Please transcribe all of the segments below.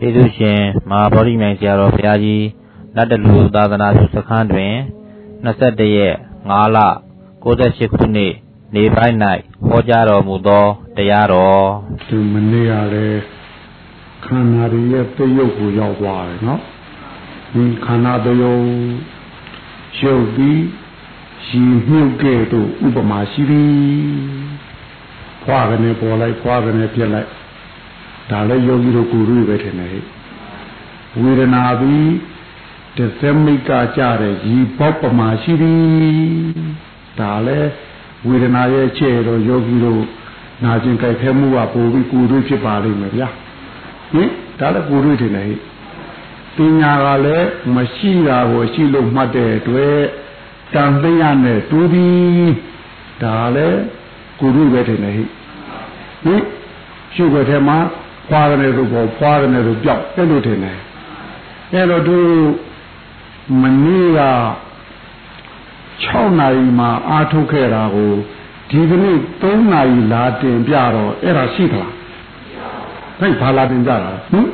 ကျေးဇူးရှင်မဟာဗောဓိမြိုင်ဆရာတော်ဘုရားကြီးလက်တလူသာသနာ့စခန်းတွင်21ရက်5လ68ခုနှစ်နေပိုင်း၌ဟောကြားတော်မူသောတရားတော်ဒီမနေ့ကလည်းခန္ဓာရဲ့တရုပ်ကိုရောက်သွားတယ်နော်ဒီခန္ဓာတရုပ်ရုပ်ပြီးရှိမြုပ်ကဲ့သို့ဥပမာရှိသည်ဖွာကနေပေါ်လိုက်ဖွာကနေပြက်လိုက် ဒါလည်းယောဂီတို့ကိုယ်တွေပဲထင်တယ်ဝေဒနာပြီးတသမိတ်ကကြတဲ့ရီပေါပမာရှိသည်ဒါလည်းဝေဒနာရဲ့ချဲ့တော့ယောဂီတို့နာကျင်ကြိုက်ခဲမှုကပိုပြီးကိုယ်တွေဖြစ်ပါလိမ့်မယ်ဗျာဟင်ဒါလည်းကိုယ်တွေထင်တယ်ပညာကလည်းမရှိတာကိုရှိလို့မှတ်တဲ့အတွက်တန်သိရနဲ့တူပြီးဒါလည်းကိုယ်တွေပဲထင်တယ်ဟိဟင်ရှုပ်ွယ်ထဲမှာ ဖွာရတယ်လို့ပေါ့ဖွာရတယ်လို့ပြောက်အဲ့လိုထင်တယ်အဲ့တော့သူမနေ့က6နာရီမှာအာထုတ်ခဲ့တာကိုဒီကနေ့3နာရီလာတင်ပြတော့အဲ့ဒါရှိသလားဟဲ့ဘာလာတင်ကြတာဟင်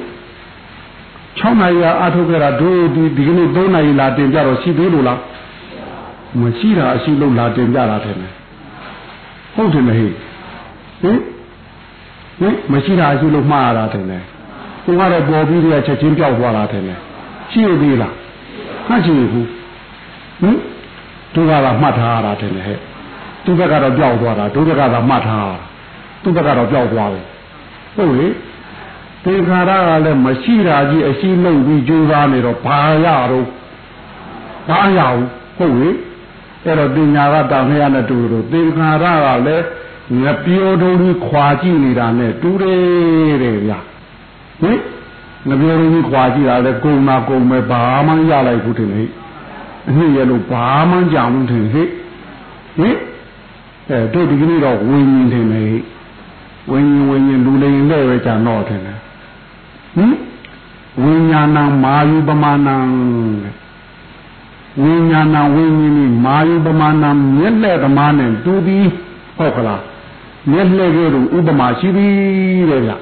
6နာရီအာထုတ်ခဲ့တာတို့ဒီဒီကနေ့3နာရီလာတင်ပြတော့ရှိသေးလို့လားမရှိတာအရှိလို့လာတင်ပြတာထင်တယ်ဟုတ်တယ်မဟိဟင် ဟင်မရှိတာအရှိလို့မှားရတာထင်တယ်သူကတော့ပေါ်ပြီးတည်းချက်ချင်းပြောက်သွားတာထင်တယ်ရှိရသေးလားမှတ်ချင်ဘူးဟင်သူကတော့မှတ်ထားရတာထင်တယ်ဟဲ့သူဘက်ကတော့ပြောက်သွားတာတို့ဘက်ကတော့မှတ်ထားတာသူဘက်ကတော့ပြောက်သွားတယ်ဟုတ်လေသင်္ခါရကလည်းမရှိတာကြီးအရှိလုံးပြီးကြိုးစားနေတော့ဘာရတော့ဘာရဘူးဟုတ်လေအဲ့တော့ပညာကတာမရနဲ့တူလို့သင်္ခါရကလည်း ငပြောတုံးကြီးခွာကြည့်နေတာနဲ့တူတယ်တဲ့ဗျာဟင်ငပြောတုံးကြီးခွာကြည့်တာလဲကုံနာကုံမဲ့ဘာမှရလိုက်ဘူးတင်လေအနှစ်ရလို့ဘာမှကြောင်ဘူးတင်ဟိဟင်အဲတို့ဒီကနေ့တော့ဝင်းရင်တင်လေဝင်းရင်ဝင်းရင်လူလိန်လဲပဲကြာတော့တင်လေဟင်ဝိညာဏမာယုပမာဏံဝိညာဏဝိညာဉ်ဤမာယုပမာဏမျက်လက်သမားနဲ့တူပြီးဟုတ်ကလား မျက်လှည့်ကဲ့သို့ဥပမာရှိသည်တဲ့ဗျ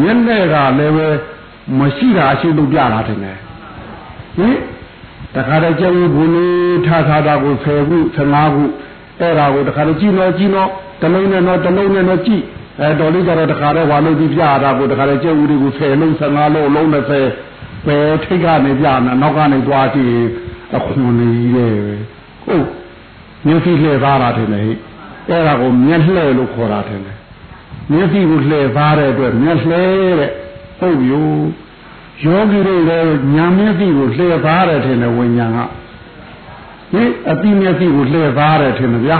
မျက်လှည့်ကလည်းပဲမရှိတာရှိလို့ပြတာတယ်ဟင်တခါတည်းကျုပ်ဘုလေးထားထားတာကို10ခု15ခုအဲ့ဒါကိုတခါတည်းကြည့်တော့ကြည့်တော့တလုံးနဲ့တော့တလုံးနဲ့တော့ကြည့်အဲတော်လေးကြတော့တခါတည်းဝါလို့ပြီးပြတာကိုတခါတည်းကျုပ်ဦးတွေကို10လုံး15လုံးလုံး20ပဲထိတ်ကနေပြနာနောက်ကနေသွားကြည့်အခွန်လေးရဲ့ဟုတ်မျက်စိလှည့်သားတာတယ်ဟဲ့ အဲ့ဒါကိုမျက်လှဲ့လို့ခေါ်တာတယ်မျက်စိကိုလှဲ့သားတဲ့အတွက်မျက်လှဲတဲ့ဟုတ်ပြီယောဂီတွေလည်းညာမျက်စိကိုလှဲ့သားတယ်ထင်တယ်ဝိညာဉ်ကဟင်အတိမျက်စိကိုလှဲ့သားတယ်ထင်တယ်ဗျာ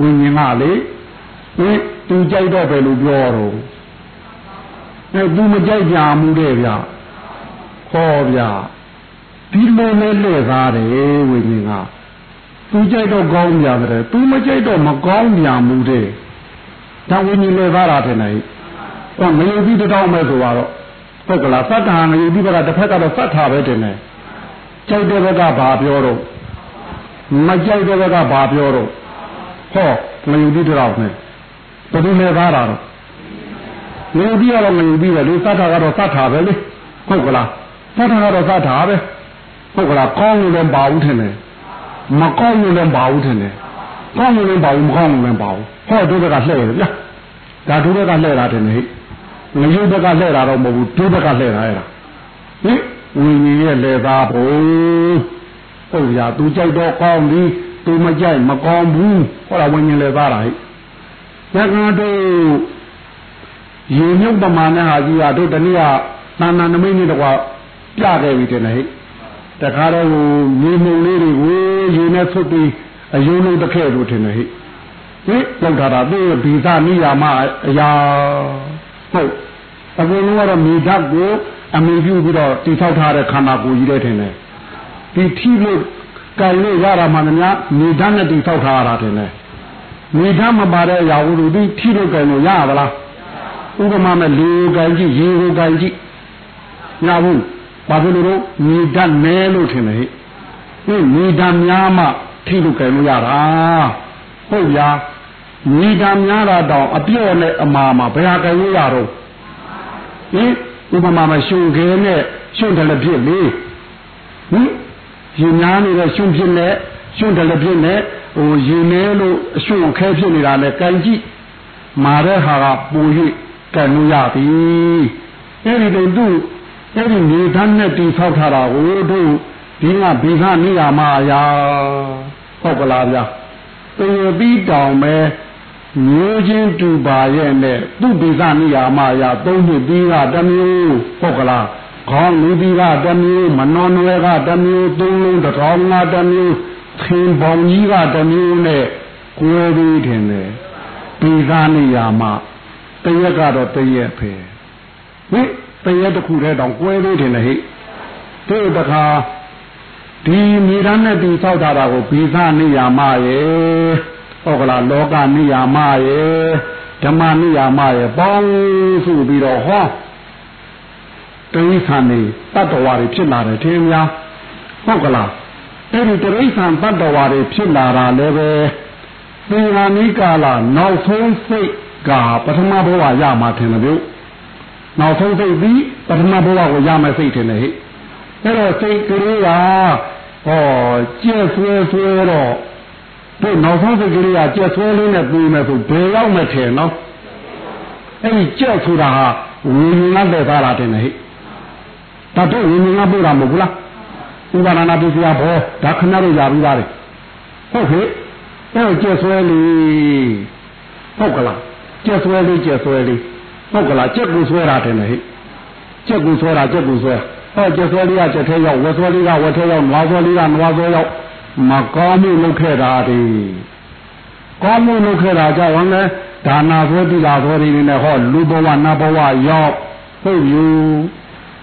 ဝိညာဉ်ကလေဟင်သူကြိုက်တော့ပဲလို့ပြောတော့အဲသူမကြိုက်ကြမှုတဲ့ဗျာခေါ်ဗျာဒီလိုနဲ့လှဲ့သားတယ်ဝိညာဉ်က သူကြိုက်တော့ကောင်းပြန်တယ်သူမကြိုက်တော့မကောင်းပြန်ဘူးတဲ့ဒါဝိညာဉ်လေသားတာထင်တယ်ဟောငရေပြီးတောင်းမဲ့ဆိုတော့ဟုတ်ကလားသတ္တဟာငရေပြီးဘက်ကတစ်ဖက်ကတော့သတ်တာပဲတင်တယ်ကြိုက်တဲ့ဘက်ကဘာပြောတော့မကြိုက်တဲ့ဘက်ကဘာပြောတော့ဟောငရေပြီးတောင်းမဲ့ဘယ်လိုလဲသားတာတော့ငရေပြီးကတော့ငရေပြီးပဲလေသတ္တကတော့သတ်တာပဲလေဟုတ်ကလားသတ္တကတော့သတ်တာပဲဟုတ်ကလားကောင်းလို့လည်းပါဘူးထင်တယ် မကောင်းလို့လည်းပါဘူးထင်တယ်ကောင်းလို့လည်းပါဘူးမကောင်းလို့လည်းပါဘူးဟောတို့ဘက်ကလှည့်ရဗျာဒါတို့ဘက်ကလှည့်တာထင်တယ်ဟိငရုတ်ဘက်ကလှည့်တာတော့မဟုတ်ဘူးတို့ဘက်ကလှည့်တာအဲ့ဒါဟင်ဝိညာဉ်ရဲ့လေသားဖို့ဟုတ်ရသူကြိုက်တော့ကောင်းပြီသူမကြိုက်မကောင်းဘူးဟောတာဝိညာဉ်လေသားတာဟိညကတို့ရေမြုပ်ပမာဏဟာကြီးကတို့တနည်းကသာနာနမိတ်နဲ့တကွာပြခဲ့ပြီတဲ့ဟိ တခါတော့မြေမုံလေးတွေကိုရေနဲ့ဆွတ်ပြီးအယုံလုံးတစ်ခဲလို့ထင်တယ်ဟိဟိလောက်ထားတာသူ့ဗီဇနိယာမအရာဟုတ်အကုန်လုံးကတော့မြေဓာတ်ကိုအမိပြုပြီးတော့တိဆောက်ထားတဲ့ခန္ဓာကိုယ်ကြီးတဲ့ထင်တယ်ဒီထိလို့ကြိုင်လို့ရတာမှမများမြေဓာတ်နဲ့တိဆောက်ထားရတာထင်တယ်မြေဓာတ်မပါတဲ့အရာကိုဒီထိလို့ကြိုင်လို့ရပါလားဥပမာမဲ့လူကြိုင်ကြည့်ရေကိုကြိုင်ကြည့်ညဘူး ဘာဖြစ်လို့တော့မြေဓာတ်နဲလို့ထင်တယ်ဟိမြေဓာတ်များမှထိလို့ကြံလို့ရတာဟုတ်ဗျာမြေဓာတ်များတာတောင်အပြော့နဲ့အမာမှာဘယ်ဟာကြံလို့ရတော့ဟင်ဥပမာမရှုံခဲနဲ့ရှုံတယ်လည်းဖြစ်လေဟင်ရင်များနေတဲ့ရှုံဖြစ်နဲ့ရှုံတယ်လည်းဖြစ်နဲ့ဟိုရင်နေလို့အရှုံခဲဖြစ်နေတာလည်းကန်ကြည့်မာတဲ့ဟာကပူ၍ကန်လို့ရပြီအဲ့ဒီတော့သူ အဲ့ဒီနေသားနဲ့တိဆောက်ထားတာကိုတို့ဒီကဘိခနိယာမယာဟုတ်ကလားဗျာပေပြီးတောင်ပဲမျိုးချင်းတူပါရဲ့နဲ့သူ့ဘိခနိယာမယာသုံးနှစ်ပြီးကတမျိုးဟုတ်ကလားခေါင်းလူပြီးကတမျိုးမနှောနွယ်ကတမျိုးသုံးလုံးတစ်ထောင်ကတမျိုးခင်ပေါင်ကြီးကတမျိုးနဲ့ကိုယ်ပြီးထင်တယ်ဘိခနိယာမတရက်ကတော့တရက်ပဲဟိ တရက်တစ်ခုတည်းတောင်ကွဲသေးတယ်ဟိတို့တခါဒီမိသားနဲ့ဒီဆောက်တာကိုဘိသနိယာမရဲ့ဟုတ်ကလားလောကနိယာမရဲ့ဓမ္မနိယာမရဲ့ပေါင်းစုပြီးတော့ဟောတိဋ္ဌာန်နေတတ္တဝါတွေဖြစ်လာတယ်ထင်များဟုတ်ကလားအဲ့ဒီတိဋ္ဌာန်တတ္တဝါတွေဖြစ်လာတာလည်းပဲသင်္ဃာနိကာလနောက်ဆုံးစိတ်ကပထမဘဝရမှာထင်တယ်ဗျ နောက်ဆုံးစိတ်ပြီးပထမဘဝကိုရမယ်စိတ်ထင်တယ်ဟဲ့အဲ့တော့စိတ်ကလေးကဟောကြက်ဆွဲဆွဲတော့တို့နောက်ဆုံးစိတ်ကလေးကကြက်ဆွဲလေးနဲ့ပြီးမယ်ဆိုဘယ်ရောက်မထင်နော်အဲ့ဒီကြက်ဆိုတာဟာဝိညာဉ်နဲ့သက်သာတာတင်တယ်ဟဲ့ဒါတို့ဝိညာဉ်ကပို့တာမဟုတ်ဘူးလားဥပါဒနာပိစယဘောဒါခဏတော့ရပြီးသားတယ်ဟုတ်ဟဲ့အဲ့ကြက်ဆွဲလေးဟုတ်ကလားကြက်ဆွဲလေးကြက်ဆွဲလေး ဟုတ်ကလားကြက်ကိုဆွဲတာတင်တယ်ဟဲ့ကြက်ကိုဆွဲတာကြက်ကိုဆွဲဟောကျဆွဲလေးကကျထဲရောက်ဝဆွဲလေးကဝထဲရောက်နွားဆွဲလေးကနွားဆွဲရောက်မကောင်းမှုလုပ်ခဲ့တာဒီကောင်းမှုလုပ်ခဲ့တာကြောင့်လည်းဒါနာဆွဲတိလာဆွဲတွေနဲ့ဟောလူဘဝနတ်ဘဝရောက်ဟုတ်ယူ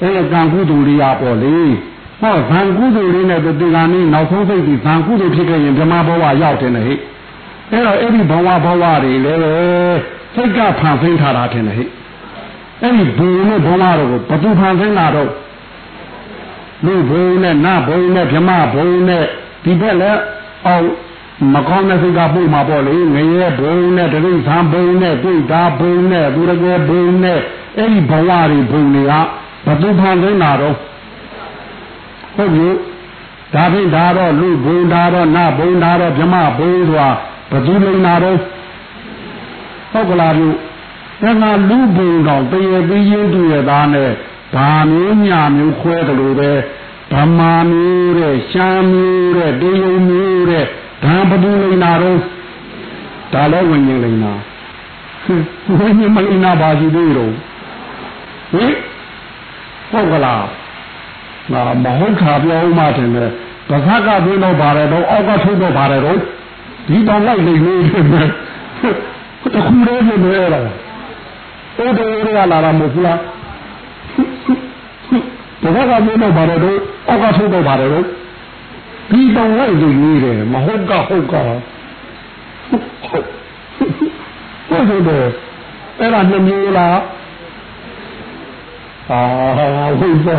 အဲကံကုသိုလ်လေးရပေါ့လေဟောဇံကုသိုလ်လေးနဲ့ဒီကနေ့နောက်ဆုံးစိတ်ဒီဇံကုသိုလ်ဖြစ်ခဲ့ရင်ဗြဟ္မာဘဝရောက်တယ်နဲ့ဟဲ့အဲ့တော့အဲ့ဒီဘဝဘဝတွေလည်းစိတ်ကဖန်ဆင်းထားတာထင်တယ်ဟဲ့ အဲ့ဒီဘုံနဲ့ဘဝတော်ကိုဘသူဖန်ဆင်းတာတော့လူဘုံနဲ့နဘုံနဲ့ဗြဟ္မဘုံနဲ့ဒီဘက်လည်းအောင်မကောင်းတဲ့စိတ်ကပို့မှာပေါ့လေငရဲဘုံနဲ့တရိษံဘုံနဲ့တွေ့တာဘုံနဲ့သူရကယ်ဘုံနဲ့အဲ့ဒီဘဝတွေဘုံတွေကဘသူဖန်သိနေတာတော့ဟုတ်ပြီဒါဖြင့်ဒါတော့လူဘုံဒါတော့နဘုံဒါတော့ဗြဟ္မဘုံဆိုတာဘသူလိမ့်တာတော့ဟုတ်ကလားပြု ဒါကလူဘုံတော့တရေပြီးရင်းတူရသားနဲ့ဘာမျိုးညာမျိုးခွဲတယ်လို့ပဲဗမာမျိုးတဲ့ရှမ်းမျိုးတဲ့တေယုံမျိုးတဲ့ဒါဘဒူလိန်နာတော့ဒါလည်းဝิญဉ်လိန်နာဝิญဉ်မလိန်နာပါရှိသေးတော့ဟင်ဟုတ်ကလားငါမဟုတ်တာပြောဦးမှတင်တယ်ဗဇက်ကသွင်းတော့ပါတယ်တော့အောက်ကထုတ်တော့ပါတယ်တော့ဒီတောင်လိုက်နေလို့ဖြစ်မယ်တခုတည်းဖြစ်နေရတာ တိုးတိုးရလာတာမဟုတ်ဘူးလားတခါကမင်းတော့ပါတယ်တော့အောက်ကထုတ်တော့ပါတယ်တော့ဒီတောင်လိုက်လို့ရေးတယ်မဟုတ်ကဟုတ်ကဟုတ်ဟုတ်ဟုတ်တယ်အဲ့ဒါနှမျိုးလားအာဟုတ်ပါ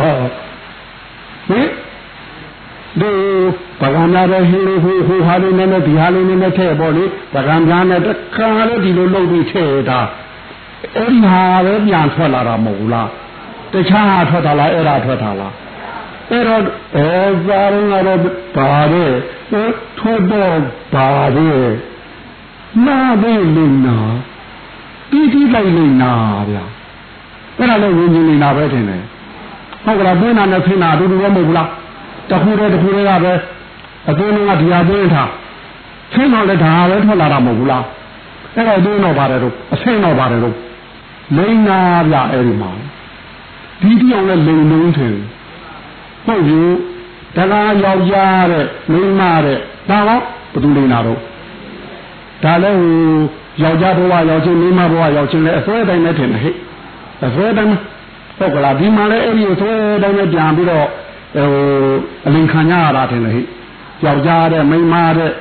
ဟင်ဒီပကံများတဲ့ဟင်းလေးဟိုဟိုဟာလေးနဲ့ဒီဟာလေးနဲ့ထည့်ပေါ့လေပကံများနဲ့တခါလေးဒီလိုလုပ်ပြီးထည့်တာ အဲ့ဒီဟာပဲပြန်ထွက်လာတာမဟုတ်ဘူးလားတခြားဟာထွက်တာလားအဲ့ဒါထွက်တာလားအဲ့တော့အဲဇာရငါတော့ပါတဲ့ထွက်တော့ပါတဲ့နာသေးလိမ့်နာတီးတီးလိုက်လိမ့်နာဗျာအဲ့ဒါလည်းဝิญဉ်နေတာပဲထင်တယ်ဟုတ်ကလားပြင်းနာနဲ့ဖင်းနာအတူတူပဲမဟုတ်ဘူးလားတခုတည်းတခုတည်းကပဲအသွင်းကဒီဟာသွင်းထားဖင်းတော့လည်းဒါပဲထွက်လာတာမဟုတ်ဘူးလားအဲ့တော့သွင်းတော့ပါတယ်တော့အဆင်းတော့ပါတယ်တော့ လိမ့်နာဗျအဲ့ဒီမှာဒီပြောင်းလဲလိန်လုံးထင်ဟုတ်ပြီတလားယောက်ျားတဲ့မိန်းမတဲ့ဒါတော့ဘယ်သူလိန်တာတော့ဒါလည်းဟိုယောက်ျားဘဝယောက်ချင်းမိန်းမဘဝယောက်ချင်းလည်းအစွဲတိုင်းနဲ့ထင်တယ်ဟဲ့အစွဲတိုင်းဟုတ်ကလားဒီမှာလည်းအဲ့ဒီအစွဲတိုင်းနဲ့ပြန်ပြီးတော့ဟိုအလင်ခံရတာထင်တယ်ဟဲ့ယောက်ျားတဲ့မိန်းမတဲ့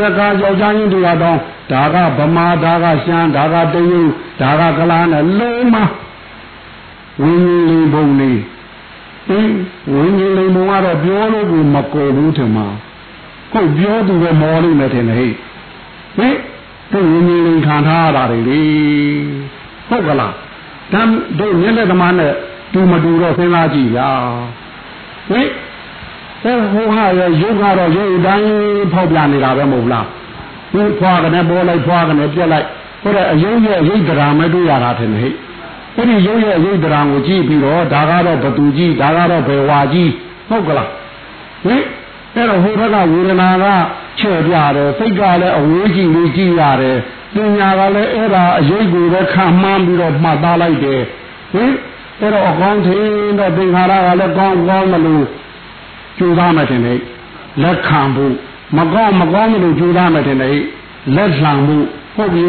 တကားယောက်ျားချင်းတူတော့ဒါကဗမာဒါကရှမ်းဒါကတရုတ်ဒါကကလားနဲ့လုံးမဝင်းကြီးလေးဘုံလေးအင်းဝင်းကြီးလေးဘုံကတော့ပြောလို့ကိုမကောဘူးထင်မှာဟုတ်ပြောသူပဲမောလိမ့်မယ်ထင်တယ်ဟဲ့ဟင်သူဝင်းကြီးလေးခံထားရတာလေဟုတ်ကလားတမ်းတို့မျက်လက်သမားနဲ့တတူမတူတော့စဉ်းစားကြည့်ဗျာဟင် အဲဟိုဟာရဲ့ရုပ်ကတော့ရုပ်တိုင်းဖောက်ပြနေတာပဲမဟုတ်လားဟင်ဖွာကနေပေါ်လိုက်ဖွာကနေပြက်လိုက်ဟိုတဲ့အယုံရဲ့ရိတ်ဒရာမဲ့တွေ့ရတာထင်တယ်ဟဲ့အဲ့ဒီရုပ်ရဲ့ရိတ်ဒရာကိုကြည့်ပြီးတော့ဒါကတော့ဘသူကြီးဒါကတော့ဘယ်ဝါကြီးဟုတ်ကလားဟင်အဲ့တော့ဟိုဘက်ကဝေဒနာကချဲ့ပြတယ်စိတ်ကလည်းအဝေးကြည့်လို့ကြည့်ရတယ်ပညာကလည်းအဲ့ဒါအရေးကိုပဲခံမှန်းပြီးတော့မှတ်သားလိုက်တယ်ဟင်အဲ့တော့အကောင်းထင်တော့သင်္ခါရကလည်းကောင်းကောင်းမလို့ ကြိုးစားမှတင်တယ်လက်ခံဖို့မကောင်းမကောင်းမလို့ကြိုးစားမှတင်တယ်လက်လှန်ဖို့ဟုတ်ပြီ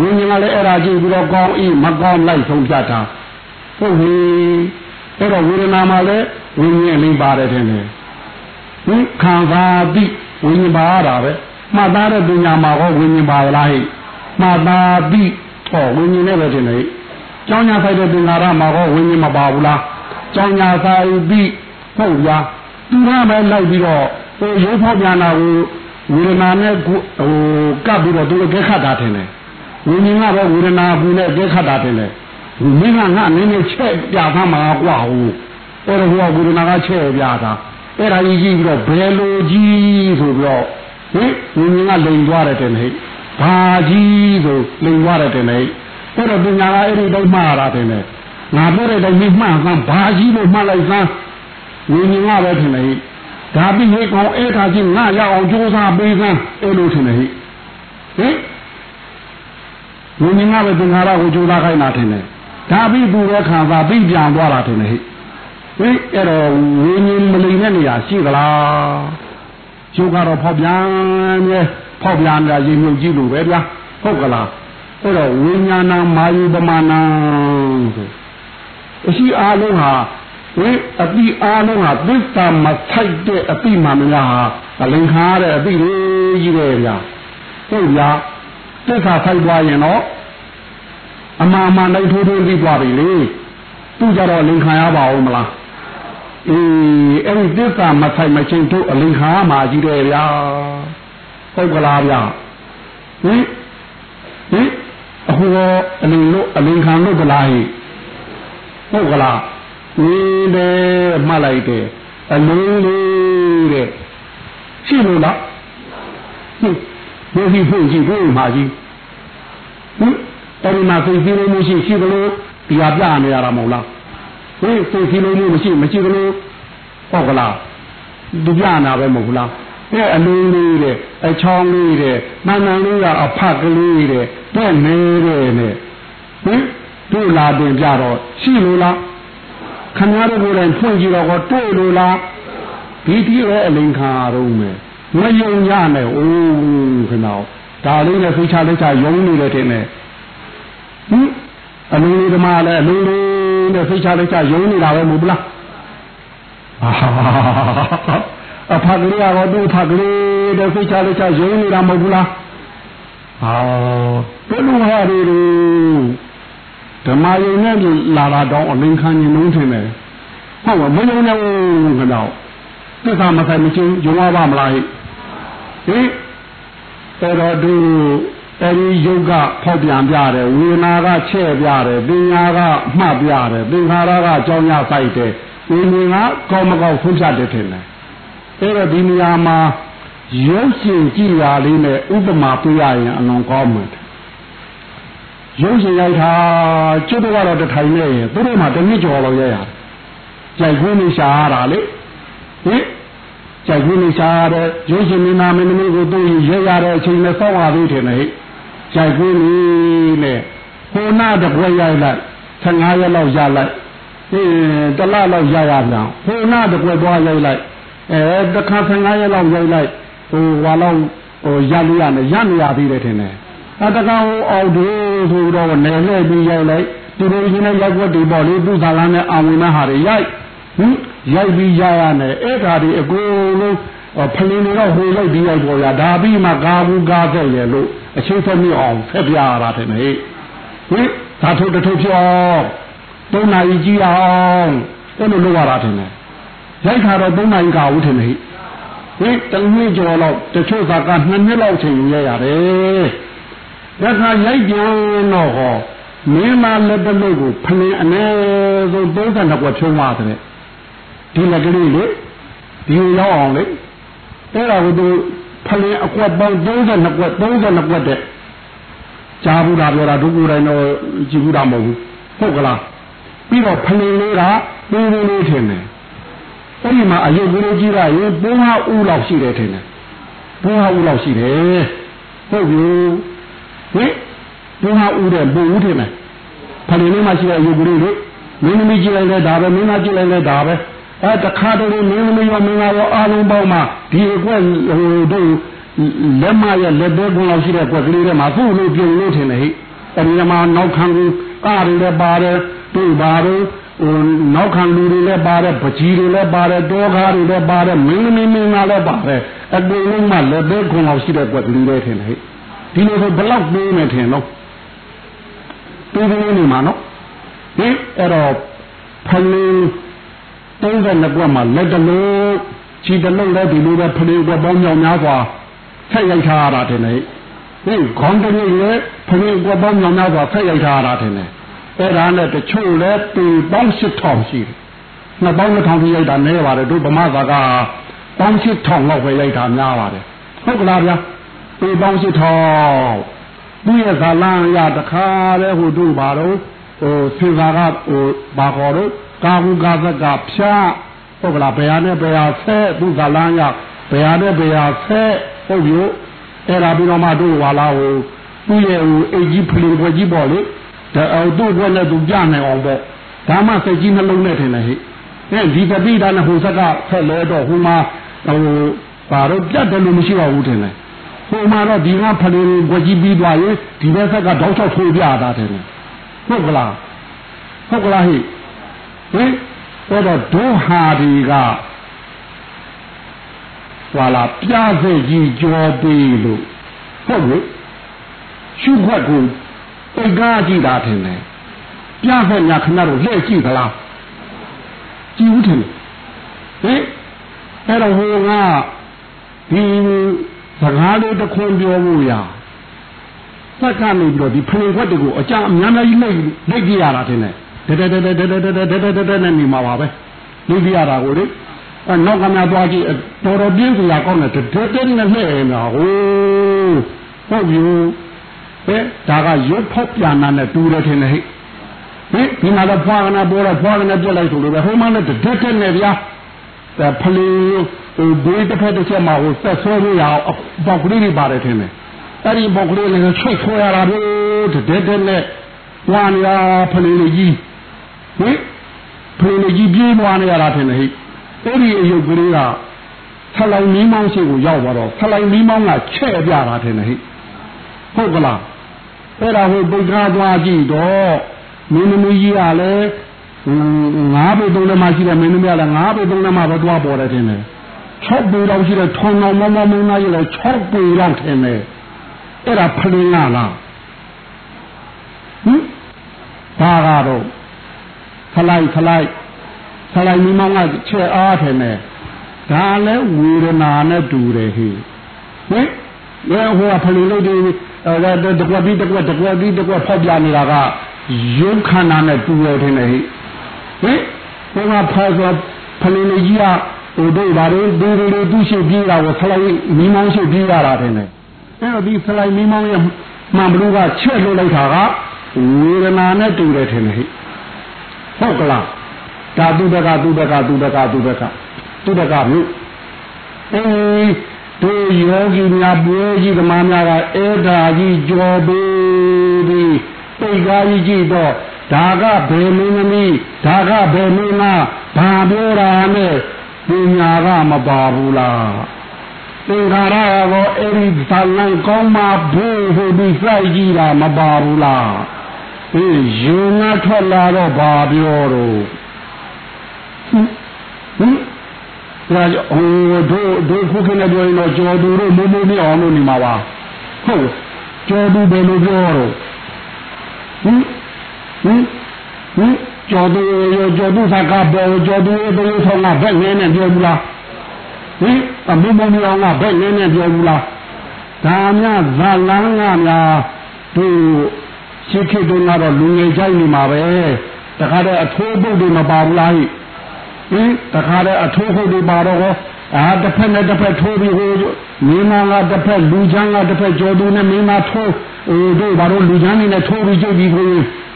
ဝိညာဉ်ကလည်းအဲ့ဒါကြည့်ပြီးတော့ကောင်းဤမကောင်းလိုက်ဆုံးဖြတ်တာဟုတ်ပြီအဲ့တော့ဝေဒနာမှာလည်းဝိညာဉ်လေးပါတယ်တင်တယ်ဟင်ခံစားပြီးဝိညာဉ်ပါရတာပဲမှတ်သားတဲ့ပညာမှာဟောဝိညာဉ်ပါလားဟိမှတ်သားပြီးဟောဝိညာဉ်နဲ့ပဲတင်တယ်ကျောင်းညာဆိုင်တဲ့ပင်္ဂါရမှာဟောဝိညာဉ်မပါဘူးလားကျောင်းညာဆိုင်ပြီးဟုတ်ဗျာ သူကပဲလိုက်ပြီးတော့ဟိုရုပ်ဖောက်ပြန်တာကိုဝေဒနာနဲ့ဟိုကပ်ပြီးတော့သူကဲခတ်တာထင်တယ်ဝိညာဉ်ကပဲဝေဒနာဘူးနဲ့ကဲခတ်တာထင်တယ်မင်းကငါနည်းနည်းချက်ပြသမှာကွာဟိုအဲ့ဒါဟိုကဝေဒနာကချက်ပြတာအဲ့ဒါကြီးကြည့်ပြီးတော့ဘယ်လိုကြီးဆိုပြီးတော့ဟင်ဝိညာဉ်ကလိန်သွားတယ်တဲ့ဟဲ့ဘာကြီးဆိုလိန်သွားတယ်တဲ့ဟဲ့အဲ့တော့ပညာကအဲ့ဒီတော့မှားတာတဲ့ငါပြောတဲ့တိုင်းမှမှန်ကဘာကြီးလို့မှတ်လိုက်စမ်း ဝိညာဉ်ကပဲထင်တယ်ဟဲ့ဒါပြီးဟိကောင်အဲ့ဒါချင်းငါရအောင်ကြိုးစားပေးစမ်းအဲ့လိုထင်တယ်ဟဲ့ဟင်ဝိညာဉ်ကပဲသင်္ခါရကိုကြိုးစားခိုင်းတာထင်တယ်ဒါပြီးသူရဲ့ခံစားပြီးပြန်သွားတာထင်တယ်ဟဲ့ဟင်အဲ့တော့ဝိညာဉ်မလိမ်တဲ့နေရာရှိသလားကျုပ်ကတော့ဖောက်ပြန်မြဲဖောက်ပြန်တာရင်မြုပ်ကြည့်လို့ပဲဗျာဟုတ်ကလားအဲ့တော့ဝိညာဏမာယုပမာဏဆိုအရှိအားလုံးဟာ ဝိအတိအားလုံးဟာသစ္စာမဆိုင်တဲ့အတိမှမများဟာအလင်ခါရတဲ့အတိလေးကြီးပဲဗျာဟုတ်ဗျာသစ္စာဆိုင်သွားရင်တော့အမှန်မှန်လိုက်ထိုးထိုးပြီးသွားပြီလေသူကြတော့လင်ခံရပါဦးမလားအေးအဲ့ဒီသစ္စာမဆိုင်မချင်းတို့အလင်ခံရမှာကြီးတယ်ဗျာဟုတ်ကလားဗျာဟင်ဟင်အခုတော့အလင်လို့အလင်ခံလို့ကလားဟိဟုတ်ကလား ဝင်းတယ်မှတ်လိုက်တယ်အလုံးလေးတဲ့ရှိလို့လားဟင်ဘယ်ရှိဖို့ကြည့်ဖို့မှာကြီးဟင်အဲ့ဒီမှာစိတ်စည်းလုံးမရှိရှိသလိုဒီဟာပြနေရတာမဟုတ်လားဟင်စိတ်စည်းလုံးမရှိမရှိသလိုဟုတ်ကလားသူပြနာပဲမဟုတ်ဘူးလားအဲအလုံးလေးတဲ့အချောင်းလေးတဲ့မှန်မှန်လေးကအဖတ်ကလေးတဲ့တဲ့နေတဲ့နဲ့ဟင်တို့လာတင်ကြတော့ရှိလို့လား ခင်ဗျားတို့ကိုယ်တိုင်ဖွင့်ကြည့်တော့တွေ့လို့လားဒီတိရဲ့အလင်ခါတော့မယ်မယုံရနဲ့အိုးခဏဒါလေးနဲ့ဖိချလက်ချယုံနေတယ်တဲ့နဲ့ဟင်အလုံးလေးဓမ္မလည်းအလုံးလေးနဲ့ဖိချလက်ချယုံနေတာပဲမဟုတ်လားအဖကလေးကတော့သူ့ဖကလေးတဲ့ဖိချလက်ချယုံနေတာမဟုတ်ဘူးလားဟာဘယ်လိုဟာတွေ ဓမ္မယုံနဲ့လာတာတော့အလင်းခံနေလုံးထင်တယ်ဟုတ်ပါမယုံနဲ့ခတော့သစ္စာမဆိုင်မချင်းယုံရပါမလားဟိဟိတော်တော်သူအဲဒီယုတ်ကဖောက်ပြန်ပြတယ်ဝေဒနာကချဲ့ပြတယ်ပညာကမှတ်ပြတယ်သင်္ခါရကကြောင်းရဆိုင်တယ်ဝိညာဉ်ကကောင်းမကောင်းဆုံးဖြတ်တယ်ထင်တယ်အဲတော့ဒီနေရာမှာရုပ်ရှင်ကြည့်ရလေးနဲ့ဥပမာပြရရင်အလွန်ကောင်းမှာ ရုပ်ရှင်ရိုက်တာကျွတ်တော့တထိုင်နဲ့ရင်သူတို့မှတနည်းကျော်လောက်ရရတယ်ကြိုက်ခွင်းနေရှာရတာလေဟင်ကြိုက်ခွင်းနေရှာရတဲ့ရုပ်ရှင်မင်းသားမင်းသမီးကိုသူရရတဲ့အချိန်နဲ့စောင့်ရသေးတယ်ဟဲ့ကြိုက်ခွင်းနေနဲ့ဟိုနာတပွဲရိုက်လိုက်15ရက်လောက်ရလိုက်အင်းတလလောက်ရရပြန်ဟိုနာတပွဲသွားရိုက်လိုက်အဲတခါ15ရက်လောက်ရိုက်လိုက်ဟိုဟာလောက်ဟိုရလို့ရမယ်ရမရသေးတယ်ထင်တယ်အတကောင်အောက်တို့ ဆိုတော့နယ်လှည့်ပြီးရိုက်လိုက်သူတို့ချင်းနဲ့ရောက်ွက်တွေပေါ့လေသူ့သာလန်းနဲ့အာဝင်တဲ့ဟာတွေရိုက်ဟင်ရိုက်ပြီးရရမယ်အဲ့ဒါတွေအကုန်လုံးဖလင်းတွေတော့ဟိုလိုက်ပြီးရိုက်ပေါ်ရဒါပြီးမှကာဘူးကားတဲ့လေလို့အချင်းဆက်မြအောင်ဖက်ပြရတာတဲ့ဟဲ့ဟင်ဒါထုတ်တထုတ်ပြောသုံးနာရီကြည့်အောင်အဲ့လိုလုပ်ရတာတဲ့ရိုက်ခါတော့သုံးနာရီကာဘူးတဲ့ဟဲ့ဟင်တနည်းကျော်တော့တချို့ကကနှစ်နှစ်လောက်ချိန်ရရတယ် ဒါခါရိုက်ကြတော့ဟောမင်းမလက်တလို့ကိုဖလင်အ ਨੇ ဆုံး32ကွက်ဖြုံးပါတယ်ဒီလက်ကလေးလေဒီရောက်အောင်လေအဲ့ဒါကိုသူဖလင်အကွက်ပေါင်း32ကွက်32ကွက်တဲ့ကြားဘူးတာပြောတာဒုက္ခတိုင်းတော့ကြည့်ဘူးတာမဟုတ်ဘူးဟုတ်ကလားပြီးတော့ဖလင်လေးကပြင်းပြင်းလေးထင်တယ်အဲ့ဒီမှာအယုတ်ကလေးကြီးကရေဘုံဟာဥလောက်ရှိတယ်ထင်တယ်ဘုံဟာဥလောက်ရှိတယ်ဟုတ်ပြီ ဟင်ဘုံဟာဥတဲ့ဘုံဥထင်တယ်ဖလင်လေးမှရှိတဲ့အယုတ်ကလေးလေမင်းသမီးကြည့်လိုက်လဲဒါပဲမင်းသားကြည့်လိုက်လဲဒါပဲအဲတခါတည်းမင်းသမီးရောမင်းသားရောအားလုံးပေါင်းမှဒီအကွက်ဟိုတို့လက်မရဲ့လက်သေးကုန်းလောက်ရှိတဲ့ကွက်ကလေးထဲမှာသူ့လိုပြုံလို့ထင်တယ်ဟိအဲဒီမှာနောက်ခံကူကားတွေလည်းပါတယ်တို့ပါတော့ဟိုနောက်ခံလူတွေလည်းပါတယ်ပကြီးတွေလည်းပါတယ်တောကားတွေလည်းပါတယ်မင်းမင်းမင်းသားလည်းပါတယ်အကုန်လုံးမှလက်သေးကုန်းလောက်ရှိတဲ့ကွက်ကလေးတွေထင်တယ်ဟိ ဒီလိုဆိုဘလောက်ပေးမယ်ထင်တော့ပေးပေးနေမှာနော်ဟင်အဲ့တော့ဖလင်း32ကွက်မှာလက်တလို့ခြေတလုံးလည်းဒီလိုပဲဖလင်းကွက်ပေါင်းမြောင်များစွာဆက်ရိုက်ထားရတာတင်လေဟင်ခေါင်းတလေးလည်းဖလင်းကွက်ပေါင်းမြောင်များစွာဆက်ရိုက်ထားရတာတင်လေအဲ့ဒါနဲ့တချို့လည်းပေပေါင်း8000ရှိတယ်နှစ်ပေါင်း2000ထိရိုက်တာနည်းပါတယ်တို့ဗမာသာကပေါင်း8000လောက်ပဲရိုက်တာများပါတယ်ဟုတ်ကလားဗျာ ပေပေါင်း8000သူ့ရဲ့ဇာလန်ရတခါလဲဟိုတို့ပါတော့ဟိုစေစာကဟိုဘာခေါ်တော့ကာဟုကာသကဖြာဟုတ်ကလားဘယ်ဟာနဲ့ဘယ်ဟာဆဲသူဇာလန်ရဘယ်ဟာနဲ့ဘယ်ဟာဆဲဟုတ်ပြီအဲ့ဒါပြီးတော့မှတို့ဟာလာဟိုသူ့ရဲ့ဟိုအိတ်ကြီးဖလင်ပွဲကြီးပေါ့လေဒါအော်သူ့ဘက်နဲ့သူပြနိုင်အောင်ပေါ့ဒါမှစိတ်ကြီးနှလုံးနဲ့ထင်တယ်ဟိအဲဒီတပိဒါနဲ့ဟိုဆက်ကဆက်လဲတော့ဟိုမှာဟိုဘာတော့ပြတ်တယ်လို့မရှိပါဘူးထင်တယ် ဟိုမှာတော့ဒီကဖလင်ပွဲကြီးပြီးသွားရင်ဒီဘက်ဆက်ကတောက်ချောက်ထိုးပြတာတယ်ဟုတ်ကလားဟုတ်ကလားဟိဟင်အဲ့တော့ဒုဟာဒီကဟွာလာပြစိတ်ကြီးကြောပေးလို့ဟုတ်လို့ရှုခွက်ကိုအိတ်ကားကြည့်တာထင်တယ်ပြစိတ်ညာခဏတော့လှည့်ကြည့်သလားကြည့်ဦးထင်တယ်ဟင်အဲ့တော့ဟိုကဒီ စကားလေးတစ်ခွန်းပြောဖို့ရစက်ကနေပြီးတော့ဒီဖလင်ခွက်တွေကိုအကြအများများကြီးလိုက်လိုက်ကြည့်ရတာထင်တယ်တတတတတတတတတတနဲ့နေမှာပါပဲလူပြရတာကိုလေအဲနောက်ကမှသွားကြည့်တော်တော်ပြင်းစရာကောင်းတယ်တတတနဲ့လှည့်နေတာဟိုးဟုတ်ပြီဟဲ့ဒါကရုပ်ဖောက်ပြန်တာနဲ့တူတယ်ထင်တယ်ဟဲ့ဟင်ဒီမှာတော့ဖွာကနာပေါ်တော့ဖွာကနာပြက်လိုက်ဆိုလို့ပဲဟိုမှလည်းတတတနဲ့ဗျာဒါဖလီဟို ဘေးတစ်ဖက်တစ်ချက်မှာဟိုဆက်ဆွဲလို့ရအောင်ပေါက်ကလေးတွေပါတယ်ထင်တယ်အဲ့ဒီပေါက်ကလေးလည်းချိတ်ဆွဲရတာတို့တတတနဲ့ဝါညာဖလီလေးကြီးဟင်ဖေးလေးကြီးပြေးသွားနေရတာထင်တယ်ဟိအဲ့ဒီအယုတ်ကလေးကဆလိုင်မီးမောင်းရှိကိုရောက်သွားတော့ဆလိုင်မီးမောင်းကချဲ့ပြတာထင်တယ်ဟိဟုတ်ကလားအဲ့ဒါဟိုပုတ်ကားသွားကြည့်တော့မင်းသမီးကြီးကလည်းငါးပေသုံးလက်မှရှိတဲ့မင်းသမီးကလည်းငါးပေသုံးလက်မှပဲသွားပေါ်တယ်ထင်တယ် 6ပေလောက်ရှိတဲ့ထောင်တော်မမမုံသားကြီးလည်း6ပေလောက်ထင်တယ်အဲ့ဒါဖလင်းလားဟင်ဘာကတော့ဖလိုက်ဖလိုက်ဖလိုက်မိမောင်းကချဲအားထင်တယ်ဒါလည်းဝေဒနာနဲ့တူတယ်ဟိဟင်လေဟိုကဖလီလို့ဒီအဲတကွက်ပြီးတကွက်တကွက်ပြီးတကွက်ဖောက်ပြနေတာကရုပ်ခန္ဓာနဲ့တူတယ်ထင်တယ်ဟိဟင်ဟိုကဖာဆိုဖလီလေးကြီးက ဟိုတို့ဘာလို့ဒီလိုလိုသူ့ရှိပြေးတာကိုဖလိုက်မိမောင်းရှိပြေးရတာထင်တယ်အဲ့တော့ဒီဖလိုက်မိမောင်းရဲ့မှန်ဘလူကချက်လို့လိုက်တာကဝေဒနာနဲ့တူတယ်ထင်တယ်ဟိဟုတ်ကလားဒါသူတကသူတကသူတကသူတကသူတကမြို့အေးတို့ယောဂီများပွဲကြီးသမားများကအဲဒါကြီးကြော်ပေးပြီးပိတ်ကားကြီးကြည့်တော့ဒါကဘယ်မင်းသမီးဒါကဘယ်မင်းသားဘာပြောတာနဲ့ ပညာကမပါဘူးလားသင်္ခါရကောအဲ့ဒီဇာလံကောင်းမှဘူးဟိုဒီစိုက်ကြည့်တာမပါဘူးလားအေးယူငါထွက်လာတော့ဘာပြောတော့ဟင်ဒါဟိုတို့တို့ခုခင်းနေပြောရင်တော့ကြော်သူတို့မုံမုံမြအောင်လို့နေမှာပါဟုတ်ကြော်သူဘယ်လိုပြောတော့ဟင်ဟင်ဟင် ကြော်သူရောကြော်သူစကားပေါ်ကြော်သူရဲ့ဘယ်ဆောင်ကဘက်ငင်းနဲ့ပြောဘူးလားဟင်အမုံမုံမြအောင်ကဘက်ငင်းနဲ့ပြောဘူးလားဒါများဇာလန်းကများတို့ရှင်းခေတုန်းကတော့လူငယ်ကြိုက်နေမှာပဲတခါတည်းအထိုးပုတ်တွေမပါဘူးလားဟင်တခါတည်းအထိုးပုတ်တွေပါတော့အာတစ်ဖက်နဲ့တစ်ဖက်ထိုးပြီးဟိုမင်းမကတစ်ဖက်လူချမ်းကတစ်ဖက်ကြော်သူနဲ့မင်းမထိုးဟိုတို့ဘာလို့လူချမ်းနေနဲ့ထိုးပြီးကြိတ်ပြီးကို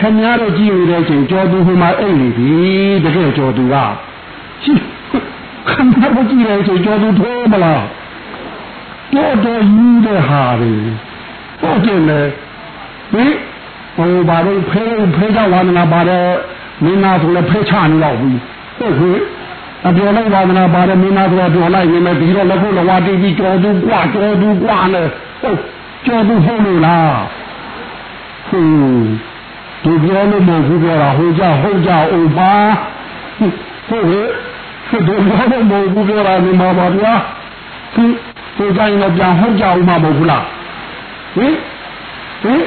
ခင်ဗျားတို့ကြည့်ရတဲ့ချိန်ကြော်သူဟိုမှာအိတ်နေပြီတကယ်ကြော်သူကရှိခင်ဗျားတို့ကြည့်ရတဲ့ချိန်ကြော်သူထိုးမလားတော်တော်ယူတဲ့ဟာတွေဟုတ်တယ်လေဟင်ဟိုဘာလို့ဖဲဖဲကြဝါဒနာပါတယ်မင်းသားဆိုလည်းဖဲချနေတော့ဘူးဟုတ်ကဲ့အပြောလိုက်ဝါဒနာပါတယ်မင်းသားဆိုတော့ပြောလိုက်နေမယ်ဒီတော့လက်ခုလဝါတီပြီးကြော်သူกว่าကြော်သူกว่าနဲ့ဟုတ်ကြော်သူဟုတ်လို့လားဟို သူပြောလို့မဟုတ်ဘူးပြောတာဟိုကြဟုတ်ကြအိုပါဟုတ်ဟဲ့သူပြောလို့မဟုတ်ဘူးပြောတာဒီမှာပါဗျာသူသူတိုင်းတော့ပြန်ဟုတ်ကြဦးမှာမဟုတ်ဘူးလားဟင်ဟင်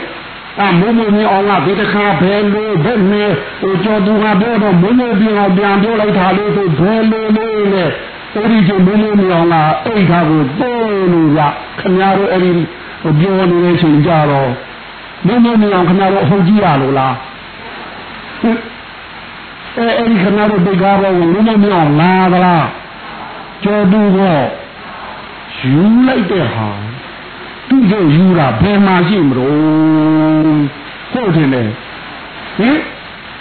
အမိုးမိုးမြအောင်ကဒီတခါဘယ်လိုဘယ်နဲ့ဟိုကျော်သူကပြောတော့မိုးမိုးပြအောင်ပြန်ပြောလိုက်တာလို့ဆိုဘယ်လိုလေးနဲ့အဲ့ဒီကျမိုးမိုးမြအောင်ကအိတ်ခါကိုတိုးလို့ရခင်ဗျားတို့အဲ့ဒီပြောနေတဲ့ချိန်ကြတော့ မိုးမိုးမြအောင်ခင်ဗျားတို့ဟုတ်ကြည့်ရလို့လားအဲအဲ့ဒီခင်ဗျားတို့ဒီကားတော့မိုးမိုးမြအောင်လာသလားကျော်သူကယူလိုက်တဲ့ဟာသူ့ရဲ့ယူတာဘယ်မှာရှိမလို့ဟုတ်တယ်လေဟင်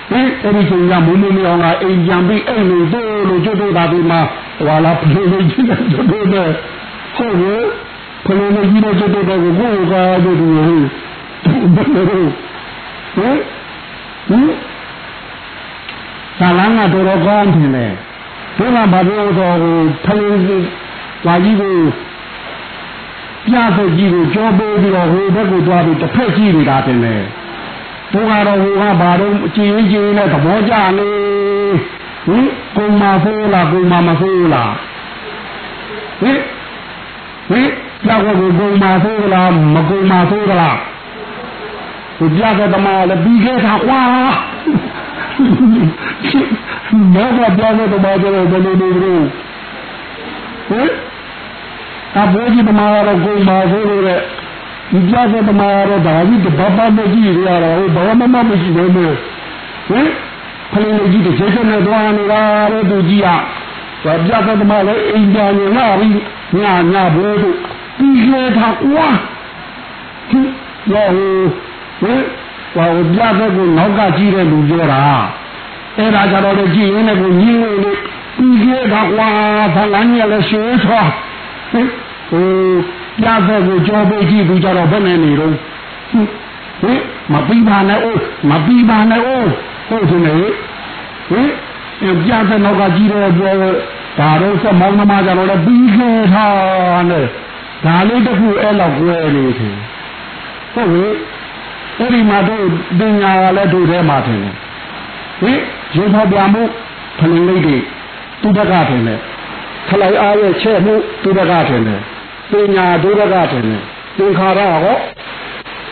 ဟင်အဲ့ဒီချိန်ကမုံမုံမြောင်ကအိမ်ကြံပြီးအိမ်လို့တို့လို့ကျွတ်တို့တာဒီမှာဟွာလာဖလို့လို့ကြီးတယ်ကျွတ်တို့နဲ့ဟုတ်ရဲ့ဖလို့လို့ကြီးတယ်ကျွတ်တို့ကိုကိုယ်ကားတို့တို့ဟို ဘယ်လိုဟင်ဟင်သာလန်းကတော်တော်ကောင်းတယ်လေဒီမှာဘာလို့တော့ဖလို့လာကြီးကိုပြဖို့ကြီးကိုကြောပိုးပြီးတော့ဟိုဘက်ကိုသွားပြီးတစ်ဖက်ကြည့်နေတာတင်လေဘုရားတော်ဟိုကဘာတော့အချင်းချင်းချင်းနဲ့သဘောကျလေဟင်ကုံမဆိုးလားကုံမမဆိုးလားဟင်ဟင်ကြောက်ကိုကုံမဆိုးလားမကုံမဆိုးလား ဒီပြတဲ့တမလည်းပြီးခဲ့တာကွာမောကပြတဲ့တမကျတော့ဘယ်လိုလုပ်လို့ဟင်အဘိုးကြီးတမားတော့ကိုမာဆိုးလို့တဲ့ဒီပြတဲ့တမားတော့ဒါကြီးတပတ်ပတ်နဲ့ကြည့်ရတာဟိုဘာမှမမရှိဘူးလို့ဟင်ခလေးလေးကြီးတစ်ချက်ချက်နဲ့သွားနေတာတဲ့သူကြီးကဒါပြတဲ့တမားလည်းအိမ်ပြန်နေလာပြီးညညဘိုးတို့ပြီးခဲ့တာကွာဟင်ရောဟ င်ဟိုပြတဲ့ကိုနောက်ကကြည့်တဲ့လူပြောတာအဲ့ဒါကြတော့လေကြည့်ရင်းနဲ့ကိုညင်းလို့ပြီးခဲ့တာကွာဘာလမ်းရလဲရှေးချောဟိုပြတ်ဖို့ကိုကြောပေးကြည့်သူကြတော့ဘယ်နဲ့နေတော့ဟိမပြီးပါနဲ့အိုးမပြီးပါနဲ့အိုးဟုတ်တယ်လေဟိပြတ်တဲ့နောက်ကကြီးတော့ပြောဒါတော့ဆက်မောင်းသမားကြတော့လည်းပြီးခဲ့တာနဲ့ဒါလေးတစ်ခုအဲ့လောက်ကွဲနေတယ်ဟုတ်လေ အဲ့ဒီမှာတော့ပညာကလည်းတို့ထဲမှာထင်တယ်ဟိရေဖော်ပြမှုဖလင်းလေးတွေသူတက်ကထင်တယ်ခလိုက်အားရဲ့ချဲ့မှုဒုရကထင်တယ်ပညာဒုရကထင်တယ်သင်္ခါရဟော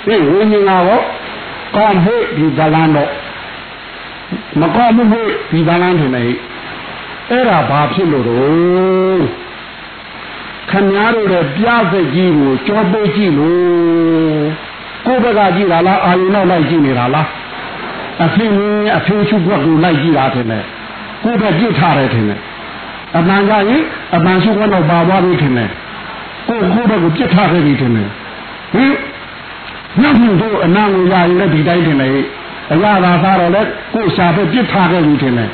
ဒီဝိညာဉ်ဟောကောင်းမှုဒီဇလန်တော့မကောင်းမှုဒီဇလန်ထင်တယ်အဲ့ဒါဘာဖြစ်လို့တော့ခင်ဗျားတို့ရဲ့ပြစိတ်ကြီးကိုကြောပိတ်ကြည့်လို့ ကိုယ့်ဘက်ကကြည့်တာလားအာရုံနောက်လိုက်ကြည့်နေတာလားအဖေအဖေချုပ်ဘက်ကိုလိုက်ကြည့်တာထင်တယ်ကိုယ့်ဘက်ပြစ်ထားတယ်ထင်တယ်အမှန်ကရင်အမှန်ရှိကတော့ပါသွားပြီထင်တယ်ကိုကိုတော့ကိုပြစ်ထားခဲ့ပြီထင်တယ်ဟင်နောက်မှုတို့အနာကိုရရင်လည်းဒီတိုင်းထင်တယ်အရသာသားတော့လည်းကိုရှာပဲပြစ်ထားခဲ့ပြီထင်တယ်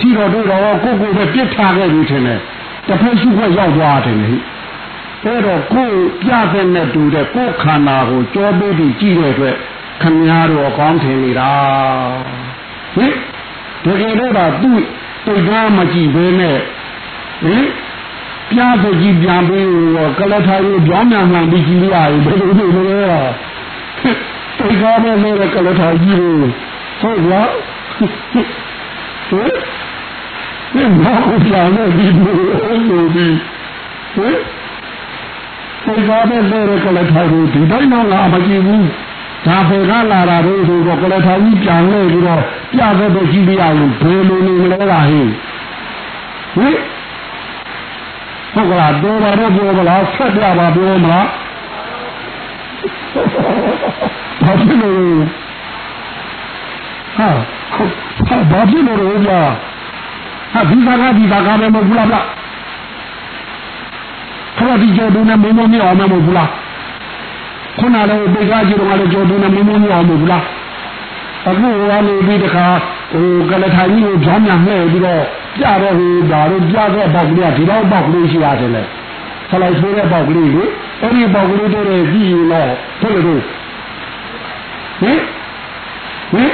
ထီတော်တို့တော့ကိုကိုပဲပြစ်ထားခဲ့ပြီထင်တယ်တစ်ဖက်ရှိခွက်ရောက်သွားတယ်ဟိ အဲ့တော့ကိုပြတဲ့နဲ့တူတဲ့ကိုခန္ဓာကိုကြောပေးပြီးကြည့်တဲ့အတွက်ခမည်းတော်အကောင်းထင်နေတာဟင်တကယ်တော့သူ့တိတ်ကားမကြည့်ဘဲနဲ့ဟင်ပြားဖို့ကြီးပြန်ပြီးကလထာကြီးကြောင်းမြန်မှန်ပြီးကြည့်ရရင်ဘယ်လိုလုပ်လဲတိတ်ကားနဲ့လည်းကလထာကြီးကိုဟဟုတ်လားဟဲ့ဒီမောင်ကြောင့်လည်းဒီလိုလို့ဒီဟဲ့ စိတ်ကားနဲ့လဲရကလည်းထိုင်လို့ဒီတိုင်းတော့ငါမကြည့်ဘူးဒါဖေကလာတာတို့ဆိုတော့ကလည်းထိုင်ကြီးပြန်လဲပြီးတော့ပြတဲ့တော့ကြည့်ပြရလို့ဘယ်လိုနေမလဲလားဟဲ့ဟဲ့ဟုတ်ကလားတော်ပါတော့ပြောမလားဆက်ပြပါပြောမလားဘာဖြစ်လို့ဟာဟာဘာဖြစ်လို့လဲဗျာဟာဒီကကဒီကကပဲမဟုတ်ဘူးလား ဗျခရဒီကျော်တူနဲ့မင်းမမအောင်မဟုတ်ဘူးလားခုနလည်းဘေကကြီးတော့လည်းကျော်တူနဲ့မင်းမမအောင်မဟုတ်ဘူးလားအခုဟောနေပြီးတခါဟိုကလထိုင်ကြီးကိုကြောင်းမြန်လှည့်ပြီးတော့ကြတော့ဟိုဒါတို့ကြတော့ပေါက်ကလေးကဒီတော့ပေါက်ကလေးရှိရတယ်လေဆလိုက်ဆိုးတဲ့ပေါက်ကလေးလေအဲ့ဒီပေါက်ကလေးတွေကြည့်ရင်တော့ဘယ်လိုဟင်ဟင်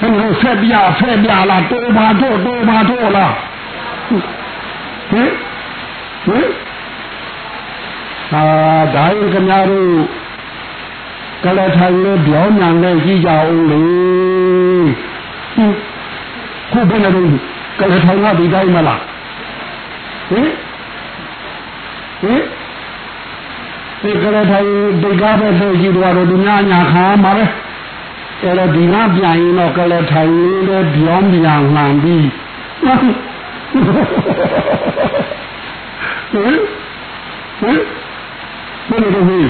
ဘယ်လိုဆက်ပြဖဲ့ပြလားတိုးပါတော့တိုးပါတော့လားဟင်ဟင် အာဒါရင်ခင်ဗျားတို့ကလထိုင်လေးပြောင်းညာလေးကြည့်ကြအောင်လေခုဘယ်လိုလဲကလထိုင်ကဒီတိုင်းမလားဟင်ဟင်ဒီကလထိုင်ဒီကားပဲဆိုကြည့်တော့ဒီညာညာခါမှာပဲအဲ့တော့ဒီကပြန်ရင်တော့ကလထိုင်လေးလည်းပြောင်းပြန်လှန်ပြီးဟင်ဟင်ဟင် ဘယ်လိုလဲ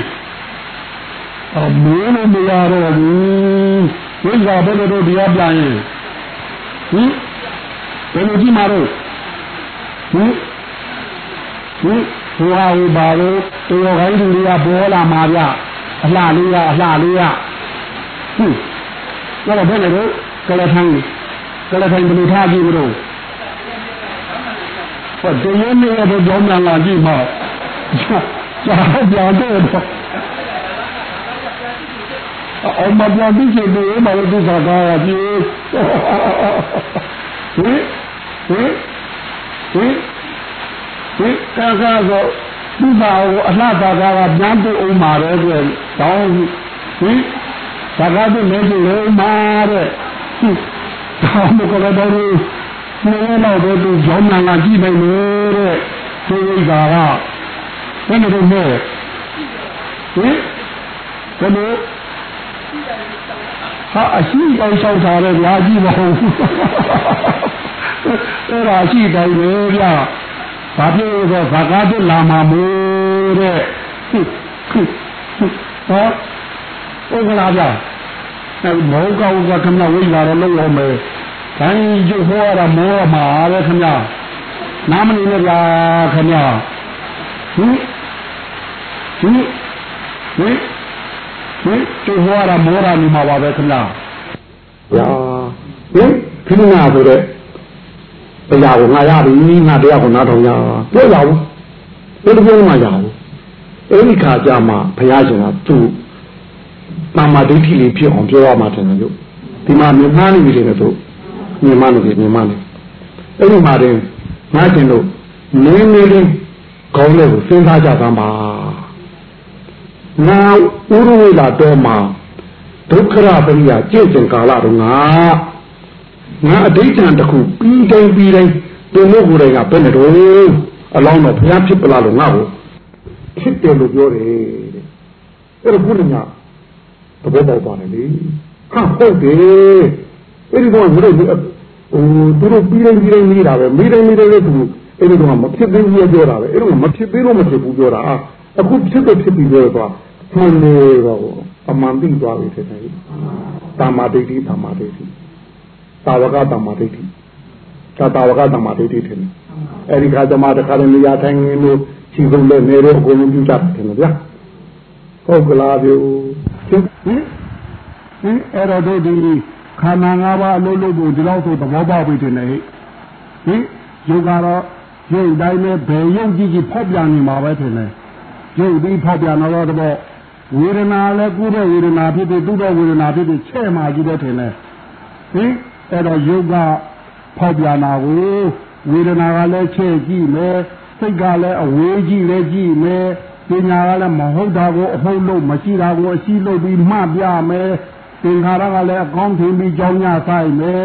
အမေးလို့မရတော့ဘူးဝိဇ္ဇာဘယ်လိုတော့တရားပြန်ရင်ဟင်ဘယ်လိုကြည့်မှာတော့ဟင်ဟင်ဟိုဟာဟိုပါလို့တော်ခိုင်းသူတွေကပေါ်လာမှာဗျအလှလေးကအလှလေးကဟင်တော့ဘယ်လိုတော့ကလထိုင်းကလထိုင်းဘယ်လိုထားကြည့်မလို့ဟောတရားနဲ့တော့ကြောင်းလာကြည့်မှာ စာကြာတော့အောင်မပြန်ပြီးစေတယ်မလို့ဒီစာကားရပြေဟင်ဟင်ဟင်ဒီကာကာဆိုဒီပါကိုအလှသာကားကပြန်ပြအောင်မှာတော့တဲ့တောင်းဟင်သာကားတို့လည်းပြလို့မှာတဲ့ဟင်တောင်းကတော့တော့နေတော့သူကျောင်းနာလာကြည့်နိုင်လို့တဲ့ဒီဥစ္စာက ဘယ်လိုလဲဟင်ဘယ်လိုဟာအရှိအောင်လျှောက်ထားတဲ့ညာကြည့်မဟုတ်ဘူးအဲ့ဒါရှိတိုင်းပဲဗျာဘာဖြစ်လို့ဆိုဘာကားပြလာမှာမို့တဲ့ဟောဟုတ်ကလားဗျာအဲ့မောကောကခမဝိလာတော့လုံးအောင်မယ်ဒိုင်းကျဟောရတာမောမှာပဲခမနာမနေနဲ့ဗျာခမဟင် ဟင်ဟင်ဟင်သူဟောရမောရနေမှာပါပဲခင်ဗျာညာဟင်ခိနာဆိုတဲ့တရားကိုငါရပြီငါတရားကိုနားထောင်ရပြောရဘူးဘယ်လိုပြောမှရဘူးအဲ့ဒီခါကျမှဘုရားရှင်ကသူ့တာမဒိဋ္ဌိလေးဖြစ်အောင်ပြောရမှာတယ်လို့ဒီမှာမြန်မာနေပြီလေတို့မြန်မာနေပြီမြန်မာနေအဲ့ဒီမှာတင်ငါကျင်တို့နင်းနေလေးခေါင်းလေးကိုစဉ်းစားကြသမ်းပါ ငါဥရဝိလာတော်မှာဒုက္ခရပရိယာကြည့်စဉ်ကာလတော့ငါငါအဋိဋ္ဌံတစ်ခုပြီးတိုင်းပြီးတိုင်းသူတို့ကိုယ်တိုင်ကဘယ်နဲ့တော့အလောင်းတော်ဘုရားဖြစ်ပလားလို့ငါ့ကိုဖြစ်တယ်လို့ပြောတယ်အဲ့တော့ဘုရားကသဘောပေါက်ပါတယ်လေဟာဟုတ်တယ်အဲ့ဒီတော့ဘုရားဟိုသူတို့ပြီးတိုင်းပြီးတိုင်းနေတာပဲမိတိုင်းမိတိုင်းလည်းသူအဲ့ဒီတော့မဖြစ်သေးဘူးပြောတာပဲအဲ့တော့မဖြစ်သေးလို့မဖြစ်ဘူးပြောတာအခုဖြစ်တော့ဖြစ်ပြီးပြောတော့ မှန်တယ်တော့အမှန်သိသွားပြီတဲ့တယ်တာမာဒိဋ္ဌိတာမာဒိဋ္ဌိတာဝကတာမာဒိဋ္ဌိသာတာဝကတာမာဒိဋ္ဌိတယ်အဲ့ဒီခါကျမှတခါလည်းနေရာထိုင်နေလို့ခြေကုပ်နဲ့နေတော့အကုန်လုံးပြုတတ်တယ်ဗျာဟုတ်ကလားဗျဟင်ဟင်အဲ့တော့တို့ဒီခန္ဓာ၅ပါးအလုံးလုံးကိုဒီလောက်ဆိုသဘောပေါက်ပြီတင်နေဟင်ယုတ်ကတော့ယုတ်တိုင်းနဲ့ဘယ်ယုတ်ကြီးကြီးဖောက်ပြန်နေမှာပဲတင်နေယုတ်ဒီဖောက်ပြန်တော့တော့ ဝေဒနာလည်းကုတဲ့ဝေဒနာဖြစ်ဖြစ်သူ့တဲ့ဝေဒနာဖြစ်ဖြစ်ချဲ့မှကြီးတဲ့ထင်တယ်ဟင်အဲ့တော့ယုတ်ကဖောက်ပြန်တာကိုဝေဒနာကလည်းချဲ့ကြည့်မယ်စိတ်ကလည်းအဝေးကြည့်လည်းကြည့်မယ်ပညာကလည်းမဟုတ်တာကိုအဟုတ်လို့မရှိတာကိုအရှိလို့ပြီးမှတ်ပြမယ်သသင်္ခါရကလည်းအကောင်းထင်ပြီးကြောင်းညဆိုင်မယ်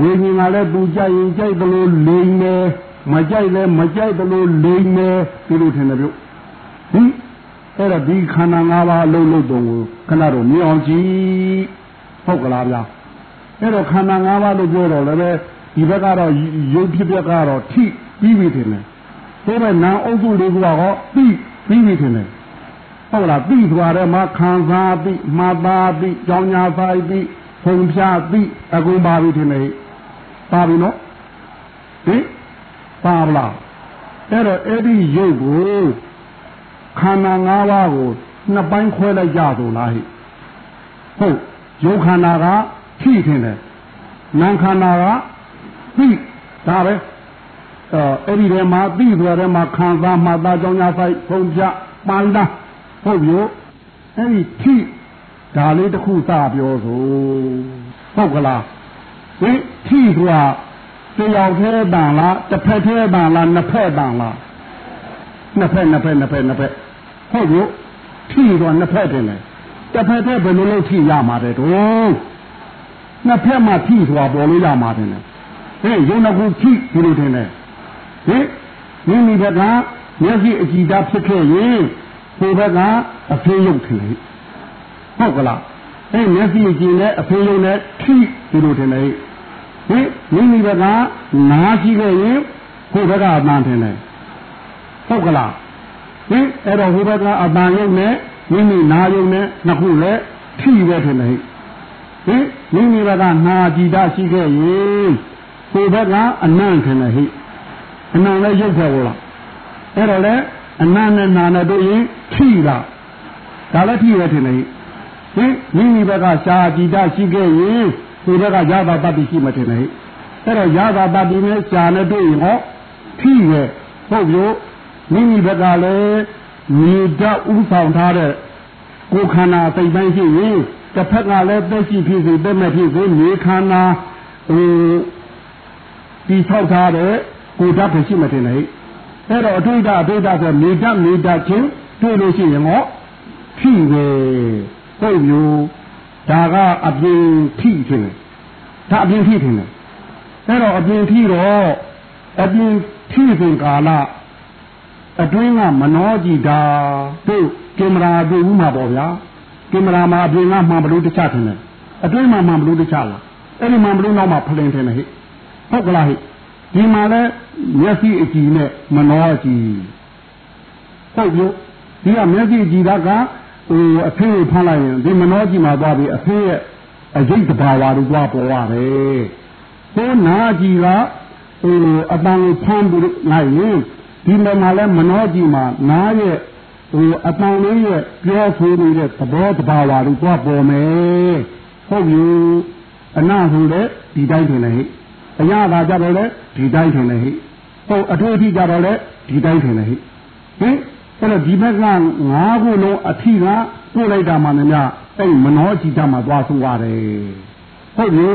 ဝိညာဉ်ကလည်းသူကြိုက်ရင်ကြိုက်တယ်လို့လိမ်မယ်မကြိုက်လည်းမကြိုက်တယ်လို့လိမ်မယ်ဒီလိုထင်တယ်ပြုဟင် အဲ့ဒါဒီခန္ဓာ၅ပါးအလုံးလုံးတုံကိုခဏတော့မြင်အောင်ကြည့်ဟုတ်ကလားဗျာအဲ့တော့ခန္ဓာ၅ပါးလို့ပြောတော့လည်းပဲဒီဘက်ကတော့ရုပ်ဖြစ်ပြက်ကတော့ထိပြီးပြီထင်တယ်ဆိုတော့နာအုပ်စုလေးကတော့ပြီးပြီးပြီထင်တယ်ဟုတ်လားပြီးသွားတယ်မှာခံစားပြီးမှားပါပြီးကြောင်းညာဆိုင်ပြီးဖုံဖြာပြီးအကုန်ပါပြီထင်တယ်ပါပြီနော်ဟင်ပါဗလားအဲ့တော့အဲ့ဒီရုပ်ကို ခန္ဓာ၅ပါးကိုနှစ်ပိုင်းခွဲလိုက်ကြဆိုလားဟိဟုတ်ရုပ်ခန္ဓာကထိထင်တယ်နာမ်ခန္ဓာကပြီးဒါပဲအဲ့ဒီထဲမှာပြီးသွားတယ်မှာခံစားမှသာကြောင့်ညာဆိုင်ဖုံပြပန်းတာဟုတ်ပြီအဲ့ဒီထိဒါလေးတစ်ခုစပြောဆိုဟုတ်ကလားဟင်ထိဆိုတာတယောက်သေးတန်လားတစ်ဖက်သေးတန်လားနှစ်ဖက်တန်လားနှစ်ဖက်နှစ်ဖက်နှစ်ဖက်နှစ်ဖက် ဟုတ်ပြီထိတော့နှစ်ဖက်တင်တယ်တစ်ဖက်သေးဘယ်လိုလုပ်ထိရမှာတဲ့တို့နှစ်ဖက်မှထိဆိုတာပေါ်လို့ရမှာတင်တယ်ဟင်ရုံနှစ်ခုထိဒီလိုတင်တယ်ဟင်မိမိဘက်ကမျက်စိအကြည့်သားဖြစ်ခဲ့ရင်ဟိုဘက်ကအဖေးရုပ်ထင်တယ်ဟုတ်ကလားအဲမျက်စိအကြည့်နဲ့အဖေးရုပ်နဲ့ထိဒီလိုထင်တယ်ဟင်မိမိဘက်ကနားကြည့်ခဲ့ရင်ဟိုဘက်ကအတန်ထင်တယ်ဟုတ်ကလား ဟင်အဲ့တော့ဟိုဘက်ကအတန်ရုပ်နဲ့မိမိနားရုပ်နဲ့နှစ်ခုလည်းထိပဲထင်တယ်ဟင်မိမိဘက်ကနာကြည်တာရှိခဲ့ရင်ဟိုဘက်ကအနံ့ထင်တယ်ဟိအနံလည်းရုပ်ခဲ့ဘူးလားအဲ့တော့လေအနံနဲ့နာနဲ့တို့ရင်ထိတာဒါလည်းထိရထင်တယ်ဟင်မိမိဘက်ကရှားကြည်တာရှိခဲ့ရင်ဒီဘက်ကရတာတတ်ပြီးရှိမှထင်တယ်အဲ့တော့ရတာတတ်ပြီးနဲ့ရှားနဲ့တို့ရင်ဟောထိရဟုတ်ပြီ မိမိဘက်ကလည်းမြေဓာတ်ဥဆောင်ထားတဲ့ကိုယ်ခန္ဓာစိတ်ပိုင်းရှိရင်တစ်ဖက်ကလည်းသက်ရှိဖြစ်စေသက်မဲ့ဖြစ်စေမြေခန္ဓာဟိုဒီဆောက်ထားတဲ့ကိုဓာတ်ဖြစ်ရှိမှတင်လေအဲ့တော့အတွေ့အကြအတွေ့အကြဆိုမြေဓာတ်မြေဓာတ်ချင်းတွေ့လို့ရှိရင်ဟောထိပဲဟုတ်မျိုးဒါကအပြင်ထိထင်တယ်ဒါအပြင်ထိထင်တယ်အဲ့တော့အပြင်ထိတော့အပြင်ထိစဉ်ကာလ အတွင်းကမနှောကြည့်တာတို့ကင်မရာတွေ့ဦးမှာပေါ့ဗျာကင်မရာမှာအပြင်ကမှန်ဘလို့တခြားထင်တယ်အတွင်းမှာမှန်ဘလို့တခြားလားအဲ့ဒီမှန်ဘလို့နောက်မှာဖလင်ထင်တယ်ဟဲ့ဟုတ်ကလားဟဲ့ဒီမှာလဲမျက်စိအကြည့်နဲ့မနှောကြည့်ဟုတ်ပြီဒီကမျက်စိကြည့်တာကဟိုအဖေးဖမ်းလိုက်ရင်ဒီမနှောကြည့်မှာသွားပြီးအဖေးရဲ့အရေးတဘာဝတွေသွားပေါ်ရတယ်ဟိုနာကြည့်ကဟိုအပန်းကိုဖမ်းပြီးလိုက်ရင် ဒီမှာလည်းမနှောကြည့်မှာနားရဲ့ဟိုအတန်လေးရဲ့ပြောဆိုနေတဲ့သဘောတဘာဝတွေသွားပေါ်မယ်ဟုတ်ပြီအနာဆိုတဲ့ဒီတိုင်းထင်တယ်ဟိအရာသာကြတော့လေဒီတိုင်းထင်တယ်ဟိဟုတ်အထွေအထိကြတော့လေဒီတိုင်းထင်တယ်ဟိဟင်အဲ့တော့ဒီဘက်ကငါးခုလုံးအထိကပို့လိုက်တာမှလည်းများအဲ့မနောကြည်တမှာသွားဆိုရတယ်ဟုတ်ပြီ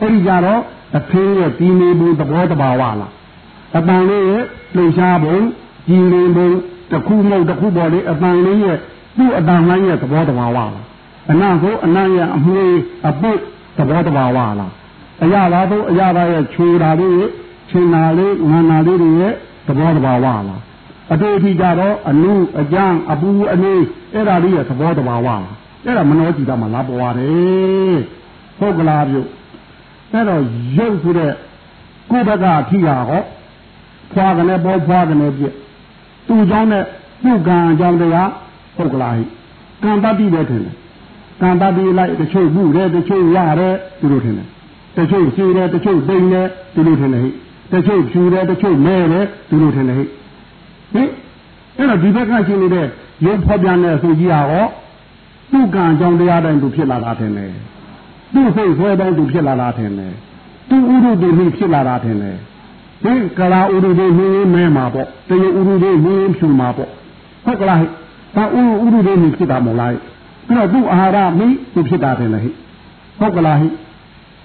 အဲ့ဒီကြတော့အဖေးရဲ့ဒီနေဘူးသဘောတဘာဝလား အတန်လေးရဲ့လှုပ်ရှားပုံကြည်လင်ပုံတခုမဟုတ်တခုပေါ်လေအတန်လေးရဲ့သူ့အတန်လိုင်းရဲ့သဘောတဘာဝလားအနံ့ဆိုအနံ့ရဲ့အမွေအပုတ်သဘောတဘာဝလားအရာလားဆိုအရာသားရဲ့ခြေဓာလေးရဲ့ချိန်နာလေးငန္နာလေးတွေရဲ့သဘောတဘာဝလားအတွေ့အထိကြတော့အနုအကြံအပူအနေအဲ့ဒါလေးရဲ့သဘောတဘာဝလားအဲ့ဒါမနှောကြည့်တာမှလာပေါ်ရတယ်ဟုတ်ကလားပြုအဲ့တော့ရုပ်ဆိုတဲ့ကိုယ်ဘက်ကထိတာဟော ဖွာကနေပေါ်ဖွာကနေပြည့်သူ့ကြောင့်နဲ့သူ့ကံအကြောင်းတရားဟုတ်ကလားဟိကံတတိပဲထင်တယ်ကံတတိလိုက်တချို့မှုတယ်တချို့ရတယ်သူတို့ထင်တယ်တချို့ရှိတယ်တချို့တိမ်တယ်သူတို့ထင်တယ်ဟိတချို့ဖြူတယ်တချို့မဲတယ်သူတို့ထင်တယ်ဟိဟင်အဲ့တော့ဒီဘက်ကရှိနေတဲ့ရုပ်ဖော်ပြန်တဲ့ဆိုကြီးဟာဟောသူ့ကံအကြောင်းတရားတိုင်းသူဖြစ်လာတာထင်တယ်သူ့စိတ်ဆွဲတိုင်းသူဖြစ်လာတာထင်တယ်သူဥဒုတိမိဖြစ်လာတာထင်တယ် ဟင်ကလာဥဒုတိမိမဲမှာပေါ့တရဥဒုတိမိဖြူမှာပေါ့ဟုတ်ကလားဟိဒါဥဥဒုတိမိဖြစ်တာမဟုတ်လားအဲ့တော့သူ့အာဟာရမိသူဖြစ်တာထင်တယ်ဟိဟုတ်ကလားဟိ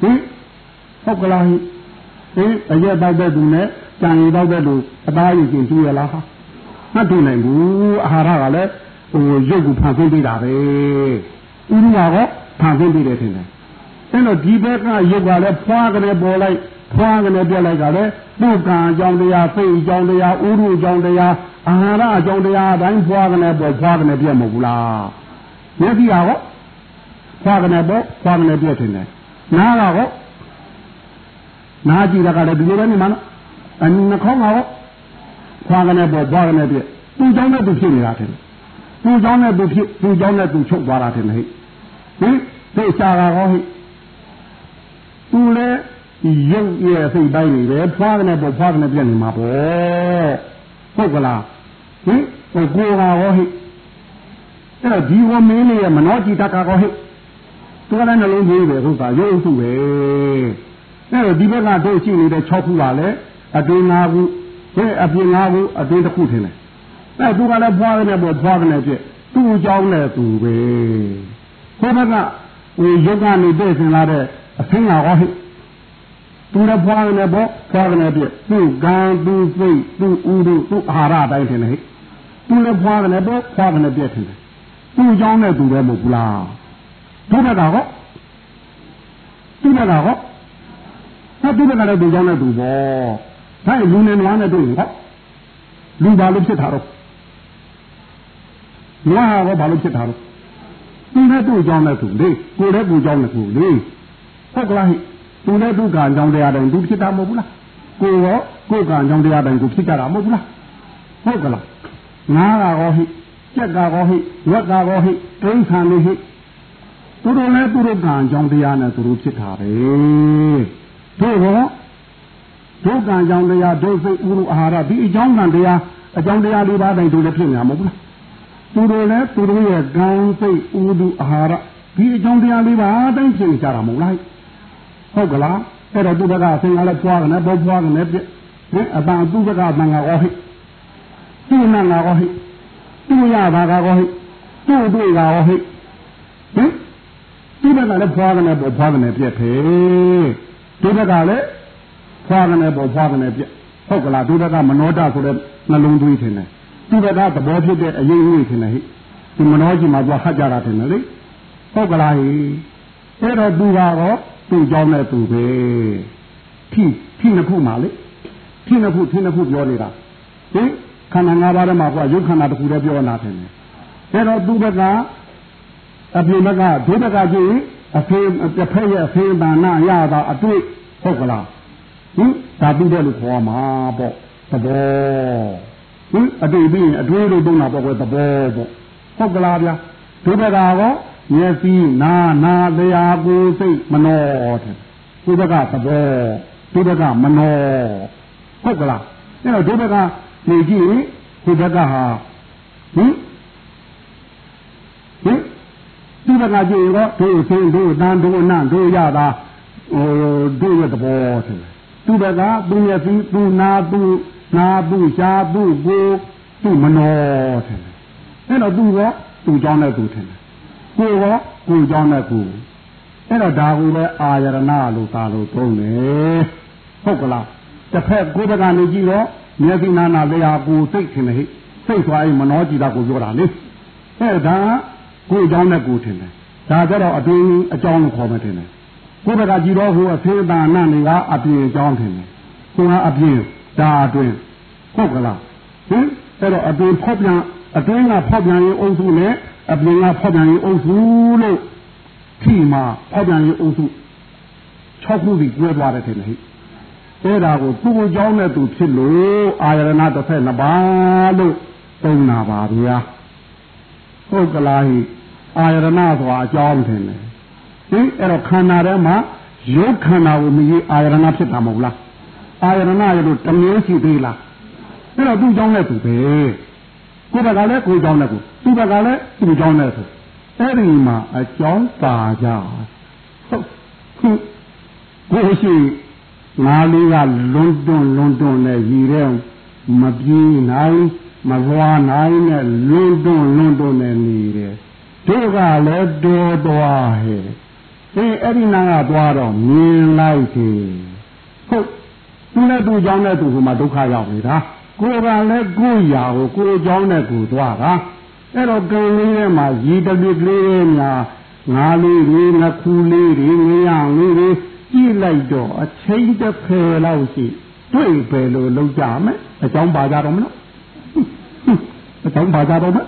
ဟင်ဟုတ်ကလားဟိဟင်အရက်တောက်တဲ့သူနဲ့ကြံရီတောက်တဲ့သူအသားရည်ကျင်ကြည့်ရလားဟာမတူနိုင်ဘူးအာဟာရကလည်းဟိုရုပ်ကိုဖန်ဆင်းပေးတာပဲဥရိယာကဖန်ဆင်းပြီးတယ်ထင်တယ်အဲ့တော့ဒီဘက်ကရုပ်ကလည်းဖွာကနေပေါ်လိုက် ဖွာကနေပြက်လိုက်ကလည်းပုကံအကြောင်းတရားစိတ်အကြောင်းတရားဥရုအကြောင်းတရားအာဟာရအကြောင်းတရားအတိုင်းဖွာကနေပေါ်ဖွာကနေပြက်မဟုတ်ဘူးလားမျက်စိကဟောဖွာကနေပေါ်ဖွာကနေပြက်ထင်တယ်နားကဟောနားကြည့်တာကလည်းဒီလိုပဲနေမှာနော်အနှခေါင်းကဟောဖွာကနေပေါ်ဖွာကနေပြက်သူ့ကြောင့်လည်းသူဖြစ်နေတာထင်တယ်သူ့ကြောင့်လည်းသူဖြစ်သူ့ကြောင့်လည်းသူချုပ်သွားတာထင်တယ်ဟဲ့ဟင်သိချာကဟောဟိသူလည်း ရုပ်ရဲ့စိတ်ပိုင်းတွေပဲဖွာကနေပေါ်ဖွာကနေပြက်နေမှာပေါ့ဟုတ်ကလားဟင်ဟိုကိုယ်ကဟောဟိအဲ့တော့ဒီဝမင်းလေးရဲ့မနောจิตကဟောဟိသူကလည်းနှလုံးသွင်းပဲဟုတ်တာရုပ်စုပဲအဲ့တော့ဒီဘက်ကတို့ရှိနေတဲ့6ခုပါလေအတွင်း5ခုဟဲ့အပြင်5ခုအတွင်းတစ်ခုထင်တယ်အဲ့သူကလည်းဖွာကနေပေါ်ဖွာကနေပြက်သူ့အကြောင်းနဲ့သူပဲဟိုဘက်ကဟိုရုပ်ကနေပြည့်စင်လာတဲ့အဆင်းကဟောဟိ သူလည်းဖွာနေပေါ့ဖွာနေပြသူ့ကံသူ့စိတ်သူ့ဥဒုသူ့အာဟာရတိုင်းထင်တယ်ဟဲ့သူလည်းဖွာနေပေါ့ဖွာနေပြထင်တယ်သူ့အကြောင်းနဲ့သူပဲမဟုတ်ဘူးလားဘုရားကဟောသူ့ဘက်ကဟောဟာသူ့ဘက်ကလည်းသူ့အကြောင်းနဲ့သူပေါ့ဒါလူနေနွားနဲ့တွေ့ရင်ဟောလူဘာလို့ဖြစ်တာတော့နွားဟောဘာလို့ဖြစ်တာတော့သူနဲ့သူ့အကြောင်းနဲ့သူလေကိုယ်နဲ့ကိုယ်အကြောင်းနဲ့သူလေဟုတ်ကလားဟိ သူနဲ့သူ့ကံကြောင့်တရားတိုင်းသူဖြစ်တာမဟုတ်ဘူးလားကိုရောကိုယ်ကံကြောင့်တရားတိုင်းသူဖြစ်ကြတာမဟုတ်ဘူးလားဟုတ်ကလားငါးကရောဟိကြက်ကရောဟိဝက်ကရောဟိတိန်းခံလေးဟိသူတို့လည်းသူတို့ကံကြောင့်တရားနဲ့သူတို့ဖြစ်တာပဲတို့ရောဒုက္ကံကြောင့်တရားဒုစိတ်ဥရုအာဟာရဒီအကြောင်းကံတရားအကြောင်းတရားလေးပါးတိုင်းတို့လည်းဖြစ်နေတာမဟုတ်ဘူးလားသူတို့လည်းသူတို့ရဲ့ကံစိတ်ဥဒုအာဟာရဒီအကြောင်းတရားလေးပါးတိုင်းဖြစ်ကြတာမဟုတ်လား ဟုတ်ကလားအဲ့တော့သူဘကအစင်ကလည်းပွားကနေပေါ်ပွားကနေပြဟင်အပန်သူဘကအပန်ကရောဟိသူ့နာငါရောဟိသူ့ရတာကရောဟိသူ့တွေ့ကရောဟိဟင်သူဘကလည်းပွားကနေပေါ်ပွားကနေပြက်ဖေသူဘကလည်းဖွာကနေပေါ်ဖွာကနေပြက်ဟုတ်ကလားသူဘကမနောတဆိုတဲ့နှလုံးသွေးထင်တယ်သူဘကသဘောဖြစ်တဲ့အရေးကြီးထင်တယ်ဟိဒီမနောကြီးမှာသွားဟတ်ကြတာထင်တယ်လေဟုတ်ကလားဟိအဲ့တော့သူကတော့ သူ့ကြောင်းနဲ့သူပဲဖြိဖြိနှစ်ခုမှာလေဖြိနှစ်ခုဖြိနှစ်ခုပြောနေတာဟင်ခန္ဓာ၅ပါးထဲမှာကရုပ်ခန္ဓာတစ်ခုတည်းပြောနေတာထင်တယ်အဲ့တော့သူ့ဘက်ကအပြင်ဘက်ကဒုဘက်ကကြည့်အဖေတစ်ဖက်ရဲ့အဖေဘာနာရတာအတွေ့ဟုတ်ကလားဟင်ဒါပြီးတယ်လို့ခေါ်မှာပေါ့သဘောဟင်အတွေ့ပြီးရင်အတွေ့လို့တုံးတာပေါ့ကွယ်သဘောပေါ့ဟုတ်ကလားဗျာဒုဘက်ကရော မျက်စိနာနာတရားကိုစိတ်မနောတဲ့ဒုဒကသဘောဒုဒကမနောဟုတ်ကလားအဲ့တော့ဒုဒကနေကြည့်ဒုဒကဟာဟင်ဟင်ဒုဒကကြည့်ရောဒုစိတ်ဒုတန်ဒုအနဒုရတာဟိုဒုရဲ့သဘောဆိုသူဒကသူမျက်စိသူနာသူနာသူရှားသူကိုသူမနောတဲ့အဲ့တော့သူရောသူကြောင်းတဲ့သူထင်တယ် ကိုယ်ရောကိုယ်ကြောင့်နဲ့ကိုယ်အဲ့တော့ဒါကိုလည်းအာယရဏလို့သာလို့သုံးတယ်ဟုတ်ကလားတစ်ဖက်ကိုယ်တကနေကြည့်တော့မျက်စိနာနာလျာကိုစိတ်ထင်တယ်ဟိစိတ်သွားရင်မနှောကြည့်တာကိုပြောတာလေအဲ့ဒါကိုယ်ကြောင့်နဲ့ကိုယ်ထင်တယ်ဒါကြတော့အတွင်းအကြောင်းကိုခေါ်မှထင်တယ်ကိုယ်တကကြည့်တော့ဟိုအဖေးတာနတ်တွေကအပြင်အကြောင်းထင်တယ်ကိုကအပြင်ဒါအတွင်းဟုတ်ကလားဟင်အဲ့တော့အတွင်းဖောက်ပြန်အတွင်းကဖောက်ပြန်ရင်အုပ်စုနဲ့ အပြင်ကဖောက်ပြန်ရေးအုပ်စုလို့ဖြီမှာဖောက်ပြန်ရေးအုပ်စု6ခုစီကျွဲသွားတယ်ထင်တယ်ဟိအဲ့ဒါကိုသူ့ကိုကြောင်းနဲ့သူဖြစ်လို့အာရဏတစ်ဖက်နှစ်ပါးလို့သုံးတာပါဗျာဟုတ်ကလားဟိအာရဏဆိုတာအကြောင်းထင်တယ်ဟင်အဲ့တော့ခန္ဓာထဲမှာရုပ်ခန္ဓာကိုမြည်အာရဏဖြစ်တာမဟုတ်လားအာရဏရလို့တမျိုးရှိသေးလားအဲ့တော့သူ့ကြောင်းနဲ့သူပဲ ကိုယ်ဘက်ကလည်းကိုယ်ကြောင်းနဲ့ကိုသူ့ဘက်ကလည်းသူ့ကြောင်းနဲ့ဆိုအဲ့ဒီမှာအကြောင်းပါကြဟုတ်ခုကိုရှိငါလေးကလွန်တွန်းလွန်တွန်းနဲ့ရည်တဲ့မပြေးနိုင်မသွားနိုင်နဲ့လွန်တွန်းလွန်တွန်းနဲ့နေတယ်တို့ကလည်းတော်သွားဟဲ့အေးအဲ့ဒီနာကသွားတော့မြင်လိုက်တယ်ဟုတ်သူနဲ့သူ့ကြောင်းနဲ့သူ့ဟိုမှာဒုက္ခရောက်နေတာ ကိုယ်ကလည်းကိုယ်ရာကိုကိုယ်အကြောင်းနဲ့ကိုယ်သွားတာအဲ့တော့ကံလေးထဲမှာရည်တပြစ်ကလေးများငါလေးတွေငခူလေးတွေငရလေးတွေကြည့်လိုက်တော့အချိန်တစ်ဖယ်လောက်ရှိတွေ့ပဲလို့လောက်ကြမယ်အကြောင်းပါကြတော့မလို့အကြောင်းပါကြတော့မယ်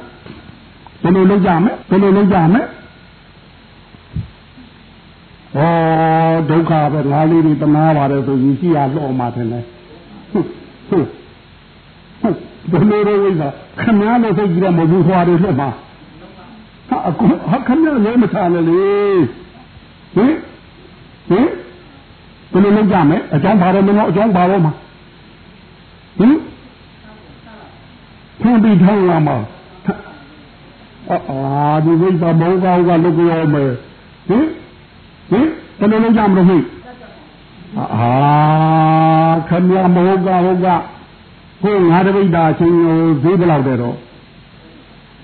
ဘယ်လိုလောက်ကြမယ်ဘယ်လိုလောက်ကြမယ်ဩဒုက္ခပဲငါလေးတွေတနာပါတယ်ဆိုရင်ရှိရလော့မှာတယ်လေဟုတ်ဟုတ်ဟုတ် ဘယ်လိုလဲဝိဇ္ဇာခမည်းလို့ဆိုကြည့်ရမဘူးခွာတယ်လို့မှာဟာအခုဟာခမည်းလည်းမထားနဲ့လေဟင်ဟင်ဘယ်လိုလုပ်ကြမလဲအကြောင်းဘာလို့မလို့အကြောင်းဘာလို့မှာဟင်ဖန်ပြီးထောင်းလာမှာအာဒီဝိဇ္ဇာမောကောကလုတ်ကြောမယ်ဟင်ဟင်ဘယ်လိုလုပ်ကြမလို့ဟိအာခမည်းမောကဟုတ်က ဟိုငါတပိဋ္ဌာအချင်းကိုဈေးဘယ်လောက်တဲ့တော့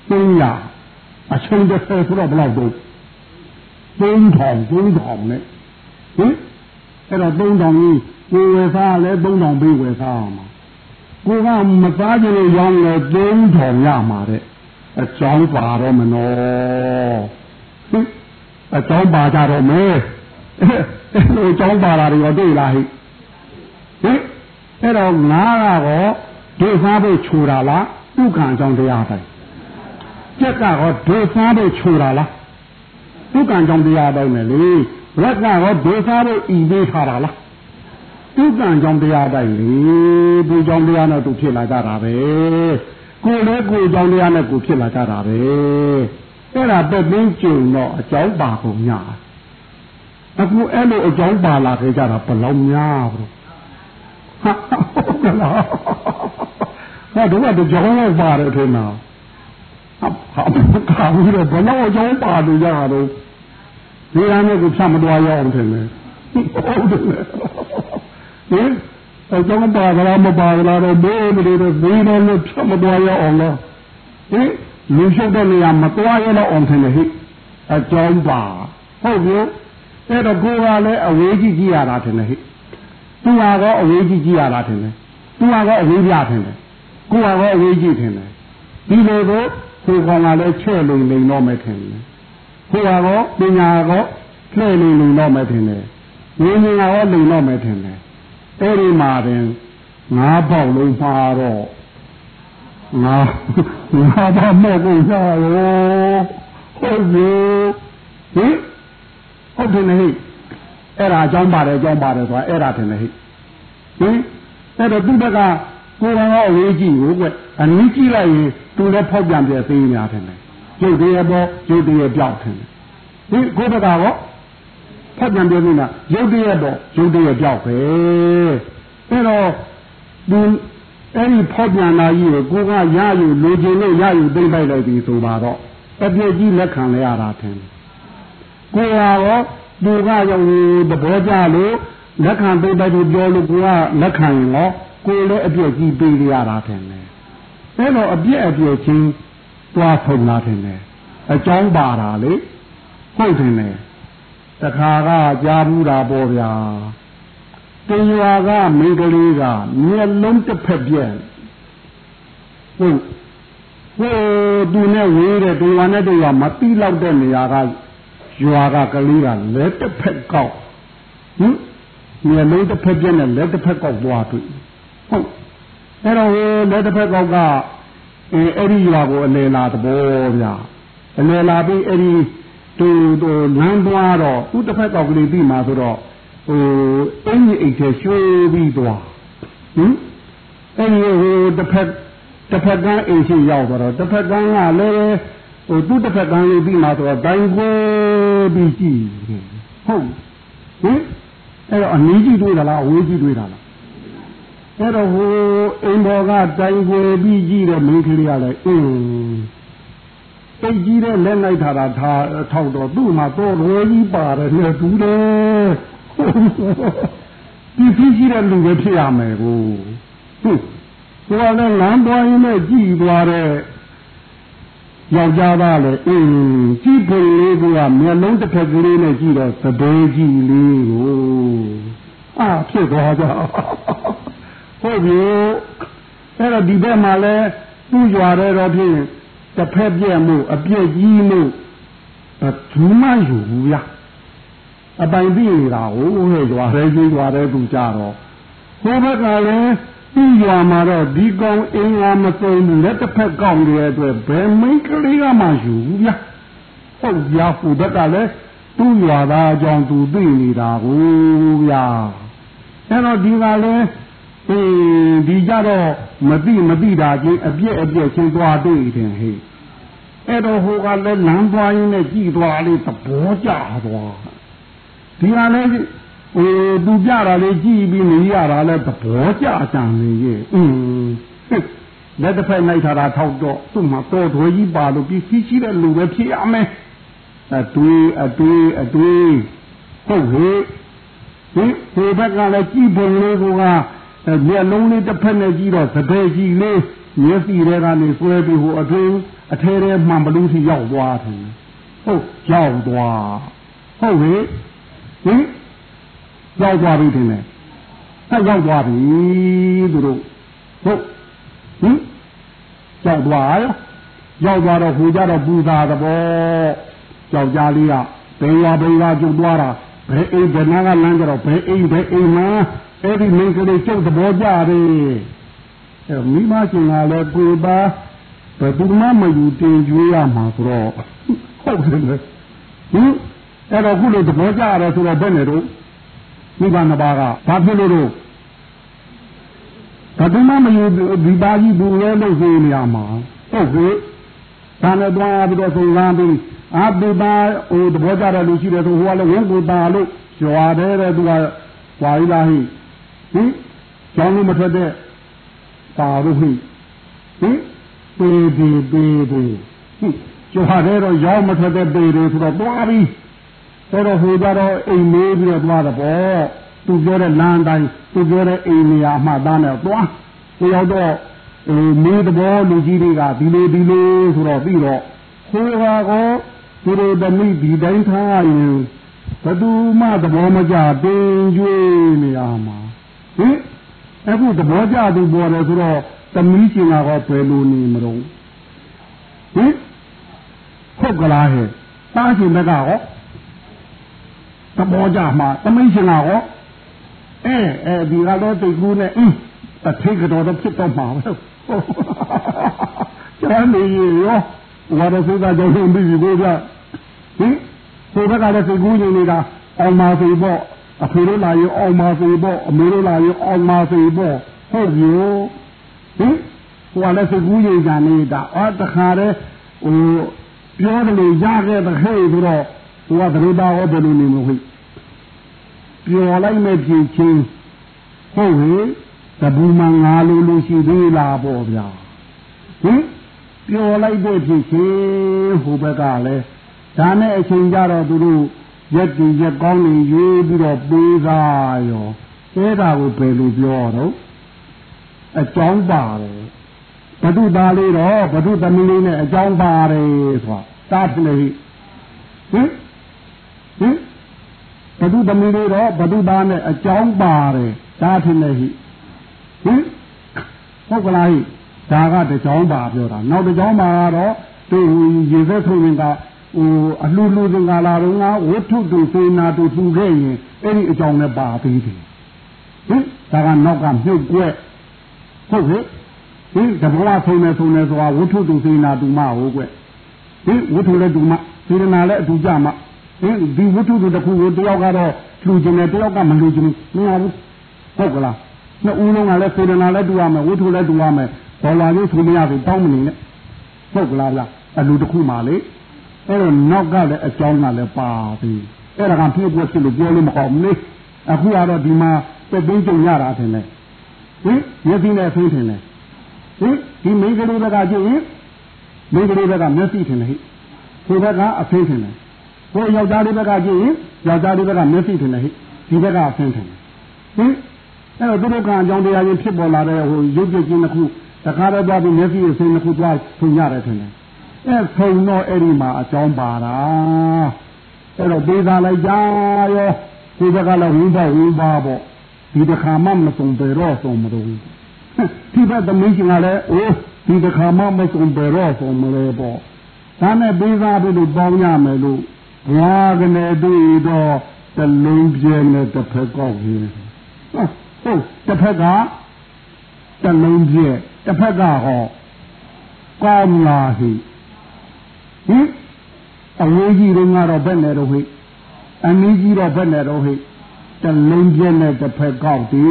300အချင်းတစ်ဆယ်ဆိုတော့ဘယ်လောက်တော့3000 3000နဲ့ဟင်အဲ့တော့3000ကြီးကိုဝယ်စားလဲ3000ပေးဝယ်စားအောင်ကိုကမစားကြလို့ရောင်းလဲ3000ရမှာတဲ့အကြောင်းပါတော့မနော်ဟင်အကြောင်းပါကြတော့မယ်အဲ့လိုအကြောင်းပါတာတွေတော့တွေ့လားဟိဟင် အဲ့တော့ငါကတော့ဒုစားဖို့ခြူတာလားဥက္ကံကြောင့်တရားတိုင်းကြက်ကတော့ဒုစားဖို့ခြူတာလားဥက္ကံကြောင့်တရားတိုင်းမယ်လေလက်ကတော့ဒုစားဖို့ဤသေးထားတာလားဥက္ကံကြောင့်တရားတိုင်းလေဒီကြောင့်တရားနဲ့သူဖြစ်လာကြတာပဲကိုယ်လည်းကိုယ်ကြောင့်တရားနဲ့ကိုဖြစ်လာကြတာပဲအဲ့ဒါတက်သိင်းကျုံတော့အကြောင်းပါကုန်ညာအခုအဲ့လိုအကြောင်းပါလာခဲ့ကြတာဘယ်လောက်များဘု ဟုတ်ကလားဟာတော့တော့ကြောင်းရောက်ပါတယ်ထင်တာဟာဟာဘူးတော့ဘယ်လောက်အကြောင်းပါလို့ရတော့ဒီရမ်းကိုဖြတ်မသွားရအောင်ထင်တယ်ဟုတ်တယ်ဟင်အကြောင်းပါကြလားမပါကြလားတော့ဘယ်လိုလဲဘယ်လိုလဲဖြတ်မသွားရအောင်လားဟင်လူရှုပ်တဲ့နေရာမသွားရတော့အောင်ထင်တယ်ဟိအကြောင်းပါဟုတ်ပြီအဲ့တော့ကိုယ်ကလည်းအဝေးကြီးကြည့်ရတာထင်တယ်ဟိ သူကတော့အဝေးကြီးကြည့်ရတာထင်တယ်သူကတော့အဝေးပြထင်တယ်ကိုယ်ကတော့အဝေးကြီးထင်တယ်ဒီလိုကိုကိုယ်ကောင်ကလည်းချဲ့လိမ်လိမ်တော့မယ်ထင်တယ်ကိုယ်ကတော့ပညာကောလှည့်လိမ်လိမ်တော့မယ်ထင်တယ်ဝိညာဉ်ကတော့လိမ်တော့မယ်ထင်တယ်အဲ့ဒီမှာတင်ငါးပေါက်လုံးမှာတော့ငါငါဘာမဲ့ကိုရရောဟုတ်ပြီဟင်ဟုတ်တယ်ဟိ အဲ့ဒါအကြောင်းပါတယ်အကြောင်းပါတယ်ဆိုတာအဲ့ဒါထင်တယ်ဟိဟင်အဲ့တော့သူ့ဘက်ကကိုယ်တော်အဝေးကြည့်ကိုကွအနည်းကြည့်လိုက်ရင်သူလည်းဖောက်ပြန်ပြသေးများထင်တယ်ရုပ်တည်းရဲ့ပေါ်ရုပ်တည်းရဲ့ပြောက်ထင်တယ်ဒီကိုယ်ဘက်ကတော့ဖောက်ပြန်ပြနေတာရုပ်တည်းရဲ့ပေါ်ရုပ်တည်းရဲ့ပြောက်ပဲအဲ့တော့သူအဲ့ဒီဖောက်ပြန်လာကြီးကိုကိုကရယူလိုချင်လို့ရယူသိမ့်ပိုက်လိုက်ပြီဆိုပါတော့အပြည့်ကြီးလက်ခံလဲရတာထင်တယ်ကိုယ်ရော သူကရောသဘောကျလို့လက်ခံသိမ့်ပိုက်လို့ပြောလို့ကိုကလက်ခံရင်ရောကိုယ်လည်းအပြည့်ကြီးပေးရတာထင်တယ်အဲ့တော့အပြည့်အပြည့်ချင်းသွားဆုံးလာထင်တယ်အကြောင်းပါတာလေဟုတ်တယ်နဲ့တခါကကြားဘူးတာပေါ့ဗျာတင်ရွာကမိန်းကလေးကမျက်လုံးတစ်ဖက်ပြက်ဟုတ်ဟိုသူနဲ့ဝေးတဲ့တင်ရွာနဲ့တင်ရွာမတိလောက်တဲ့နေရာက ရွာကကလေးကလက်တစ်ဖက်ကောက်ဟင်မျက်လုံးတစ်ဖက်ပြက်နဲ့လက်တစ်ဖက်ကောက်သွားတွေ့ဟုတ်အဲ့တော့လက်တစ်ဖက်ကောက်ကအဲအဲ့ဒီရွာကိုအလေလာသဘောဗျာအလေလာပြီးအဲ့ဒီသူသူလမ်းသွားတော့သူ့တစ်ဖက်ကောက်ကလေးပြီးမှဆိုတော့ဟိုအင်းကြီးအိတ်ထဲရွှေပြီးသွားဟင်အဲ့ဒီဟိုတစ်ဖက်တစ်ဖက်ကန်းအိမ်ရှိရောက်တော့တစ်ဖက်ကန်းကလည်းဟိုသူ့တစ်ဖက်ကန်းလေးပြီးမှဆိုတော့တိုင်းကို ပြီးကြည့်ဟုတ်ဟင်အဲ့တော့အနည်းကြီးတွေ့တာလားအဝေးကြီးတွေ့တာလားအဲ့တော့ဟိုအိမ်ဘော်ကတိုင်ွယ်ပြီးကြည့်တဲ့မိန်းကလေးကလည်းအင်းတိတ်ကြီးတဲ့လက်လိုက်ထားတာထားထောက်တော့သူ့မှာတော့ရွယ်ကြီးပါတယ်နဲ့တူတယ်ဒီဖြစ်ကြီးတဲ့လူပဲဖြစ်ရမယ်ကိုဟုတ်ကိုကလည်းလမ်းသွားရင်းနဲ့ကြည်သွားတဲ့ ယောက်ျားသားလေအင်းကြည့်ဖို့လေးကမျက်လုံးတစ်ဖက်ကလေးနဲ့ကြည့်တော့သဘေးကြီးလေးကိုအာဖြစ်သွားကြဟုတ်ပြီအဲ့တော့ဒီဘက်မှာလဲသူ့ကြွားတဲ့တော့ဖြင့်တစ်ဖက်ပြက်မှုအပြက်ကြီးမှုဟဘသူမှယူဘူးဗျာအပိုင်ပြည့်နေတာဟိုဟဲ့ရွာရဲကြီးရွာရဲသူကြတော့ဟိုဘက်ကလည်း ဒီရွာမှာတော့ဒီကောင်အင်္ဂါမစုံဘူးလက်တစ်ဖက်ကောက်နေတဲ့အတွက်ဘယ်မိန်းကလေးကမှယူဘူးဗျာဟုတ်ဗျာဟိုဘက်ကလည်းသူ့ရွာသားအကြောင်းသူသိနေတာကိုဗျာအဲ့တော့ဒီကလည်းအင်းဒီကြတော့မသိမသိတာချင်းအပြည့်အပြည့်ချင်းသွားတွေ့တယ်ဟဲ့အဲ့တော့ဟိုကလည်းလမ်းသွားရင်းနဲ့ကြည်သွားလေးသဘောကျသွားဒီကလည်း ဟိုသူပြတာလေးကြည်ပြီးနေရတာလည်းသဘောကျကြံနေရဲ့အင်းလက်တစ်ဖက်နိုင်ထားတာထောက်တော့သူ့မှာတော်သွေးကြီးပါလို့ပြီးရှိတဲ့လူပဲဖြစ်ရမယ်အတွေးအတွေးအတွေးဟုတ်ဟဲ့ဒီဒီဘက်ကလည်းကြည်ပုံလေးကမျက်လုံးလေးတစ်ဖက်နဲ့ကြည့်တော့သဘဲကြီးလေးမျက်စိထဲကနေဆွဲပြီးဟိုအတွင်းအထဲထဲမှန်ဘလူးစီရောက်သွားတယ်ဟုတ်ရောက်သွားဟုတ်ဟဲ့ဟင် ရောက်သွားပြီတင်လေဆက်ရောက်သွားပြီသူတို့ဟုတ်ဟင်ရောက်သွားရောရောက်သွားတော့ဟိုကြတော့ပူသာသဘောယောက်ျားလေးကဘယ်ရွာဘယ်ရွာကျုပ်သွားတာဘယ်အိမ်ဘယ်နာကလမ်းကြတော့ဘယ်အိမ်ဘယ်အိမ်မှာအဲ့ဒီမိန်းကလေးကျုပ်သဘောကြတယ်အဲ့မိမရှင်ကလည်းကိုပါဘယ်သူမှမယူတင်ကျွေးရမှာဆိုတော့ဟုတ်တယ်လေဟင်အဲ့တော့ခုလိုသဘောကြရတယ်ဆိုတော့ဘယ်နဲ့တော့ မိဘနှစ်ပါးကဘာဖြစ်လို့တော့ဘယ်သူမှမယူဒီပါကြီးဘူးလဲလို့ဆိုနေရမှာဟုတ်ကဲ့ဒါနဲ့တွားပြီးတော့ဆုံးလန်းပြီးအာပိပါဟိုသဘောကြတဲ့လူရှိတယ်ဆိုဟိုကလည်းဝန်ကိုတာလို့ရွာတယ်တဲ့သူကဝါရီလာဟိဟင်ကျောင်းလို့မထွက်တဲ့တာလို့ဟိဟင်ပေပေပေပေဟင်ကျွာတယ်တော့ရောက်မထွက်တဲ့ပေတွေဆိုတော့တွားပြီး ဆိုတော့ဟိုကြတော့အိမ်မေးပြီးတော့တွားတယ်ပေါ့သူပြောတဲ့လမ်းတိုင်းသူပြောတဲ့အိမ်နေရာမှသားနဲ့တွားဟိုရောက်တော့ဟိုမေးသဘောလူကြီးတွေကဒီလိုဒီလိုဆိုတော့ပြီးတော့ဟိုဟာကောသူတို့ဓမိဒီတိုင်းထားရင်ဘသူမှသဘောမကျတင်ကျွေးနေရမှာဟင်အခုသဘောကျသူပေါ်တယ်ဆိုတော့သမီးရှင်ကတော့ဘယ်လိုနေမလို့ဟင်ဟုတ်ကလားဟဲ့တားရှင်ဘက်ကရော သဘောကျမှာသမီးရှင်ကရောအဲအဲဒီကတော့တိတ်ကူးနဲ့အင်းအထိတ်ကတော့ဖြစ်တော့မှာပဲကျန်နေရောဝါရစိတ်ကကြောင့်ပြီးပြီကိုကြဟင်ကိုဘက်ကလည်းစိတ်ကူးနေနေတာအောင်ပါစေပေါ့အဖေတို့လာရင်အောင်ပါစေပေါ့အမေတို့လာရင်အောင်ပါစေပေါ့ဟုတ်ပြီဟင်ဟိုကလည်းစိတ်ကူးနေကြနေတာအော်တခါတည်းဟိုပြောတယ်လို့ရခဲ့တဲ့ခဲဆိုတော့ ဟိုကသတိပါဟောတယ်လို့နေမလို့ဟိပျော်လိုက်မဲ့ပြင်ချင်းဟုတ်ဟိတပူမှငါလိုလိုရှိသေးလားပေါ့ဗျာဟင်ပျော်လိုက်တဲ့ဖြစ်ချင်းဟိုဘက်ကလည်းဒါနဲ့အချိန်ကြတော့သူတို့ရက်တူရက်ကောင်းနေရွေးပြီးတော့ပေးစားရောအဲဒါကိုဘယ်လိုပြောတော့အကြောင်းပါတယ်ဘဒုသားလေးတော့ဘဒုသမီးလေးနဲ့အကြောင်းပါတယ်ဆိုတာတတ်လေဟင်ဟင် ဘဒုသမီးလေးတော့ဘဒုသားနဲ့အကြောင်းပါတယ်ဒါထင်လေဟိဟင်ဟုတ်ကလားဟိဒါကတကြောင်းပါပြောတာနောက်တကြောင်းပါကတော့သူရေသက်ထုတ်ရင်ကဟိုအလှလှသင်္ကာလာတော့ငါဝတ္ထုတူစေနာတူထူခဲ့ရင်အဲ့ဒီအကြောင်းနဲ့ပါသေးတယ်ဟင်ဒါကနောက်ကမြုပ်ကွက်ဟုတ်ကဲ့ဟင်တဘောဖုံနေဖုံနေဆိုတာဝတ္ထုတူစေနာတူမဟုတ်ကွက်ဟင်ဝတ္ထုလည်းတူမစေနာလည်းအတူကြမှာ ဟင်ဒီဝတ္ထုတူတစ်ခုကိုတယောက်ကတော့လှူခြင်းနဲ့တယောက်ကမလှူခြင်းမရဘူးဟုတ်ကလားနှစ်ဦးလုံးကလည်းစေနာလည်းတူရမယ်ဝတ္ထုလည်းတူရမယ်ဒေါ်လာလေးဆိုမရဘူးတောင်းမနေနဲ့ဟုတ်ကလားဗျအလူတစ်ခုမှလေအဲ့တော့နောက်ကလည်းအကြောင်းကလည်းပါပြီအဲ့ဒါကဖြစ်ဖို့ဖြစ်လို့ပြောလို့မကောင်းဘူးလေအခုကတော့ဒီမှာပြသိကြုံရတာထင်တယ်ဟင်မျက်စိနဲ့သိထင်တယ်ဟင်ဒီမိန်းကလေးဘက်ကကြည့်ရင်မိန်းကလေးဘက်ကမျက်စိထင်တယ်ဟိဒီဘက်ကအဖင်းထင်တယ် ဟိုယောက်ျားလေးဘက်ကကြည့်ရင်ယောက်ျားလေးဘက်ကမျက်စိထင်တယ်ဟိဒီဘက်ကအဖင်းထင်တယ်ဟင်အဲ့တော့သူတို့ကအကြောင်းတရားချင်းဖြစ်ပေါ်လာတဲ့ဟိုရုပ်ပြချင်းတစ်ခုတခါတော့သွားပြီးမျက်စိအစိမ်းတစ်ခုသွားထုံရတယ်ထင်တယ်အဲထုံတော့အဲ့ဒီမှာအကြောင်းပါတာအဲ့တော့ပေးသားလိုက်ကြရောဒီဘက်ကလည်းဝိဘဝိဘာပေါ့ဒီတစ်ခါမှမဆုံးပေတော့ဆုံးမလို့ဒီဘက်သမီးရှင်ကလည်းအိုးဒီတစ်ခါမှမဆုံးပေတော့ဆုံးမလဲပေါ့ဟဒါနဲ့ပေးစားပြီးလို့ပေါင်းရမယ်လို့ ဘွာကနေတွေ့တော့တလုံးပြဲနဲ့တစ်ဖက်ကောက်ရင်ဟုတ်တစ်ဖက်ကတလုံးပြဲတစ်ဖက်ကဟောကောင်းလာဟိဟင်အဝေးကြီးတော့ကတော့ဘယ်နဲ့တော့ဟိအနည်းကြီးတော့ဘယ်နဲ့တော့ဟိတလုံးပြဲနဲ့တစ်ဖက်ကောက်ဒီ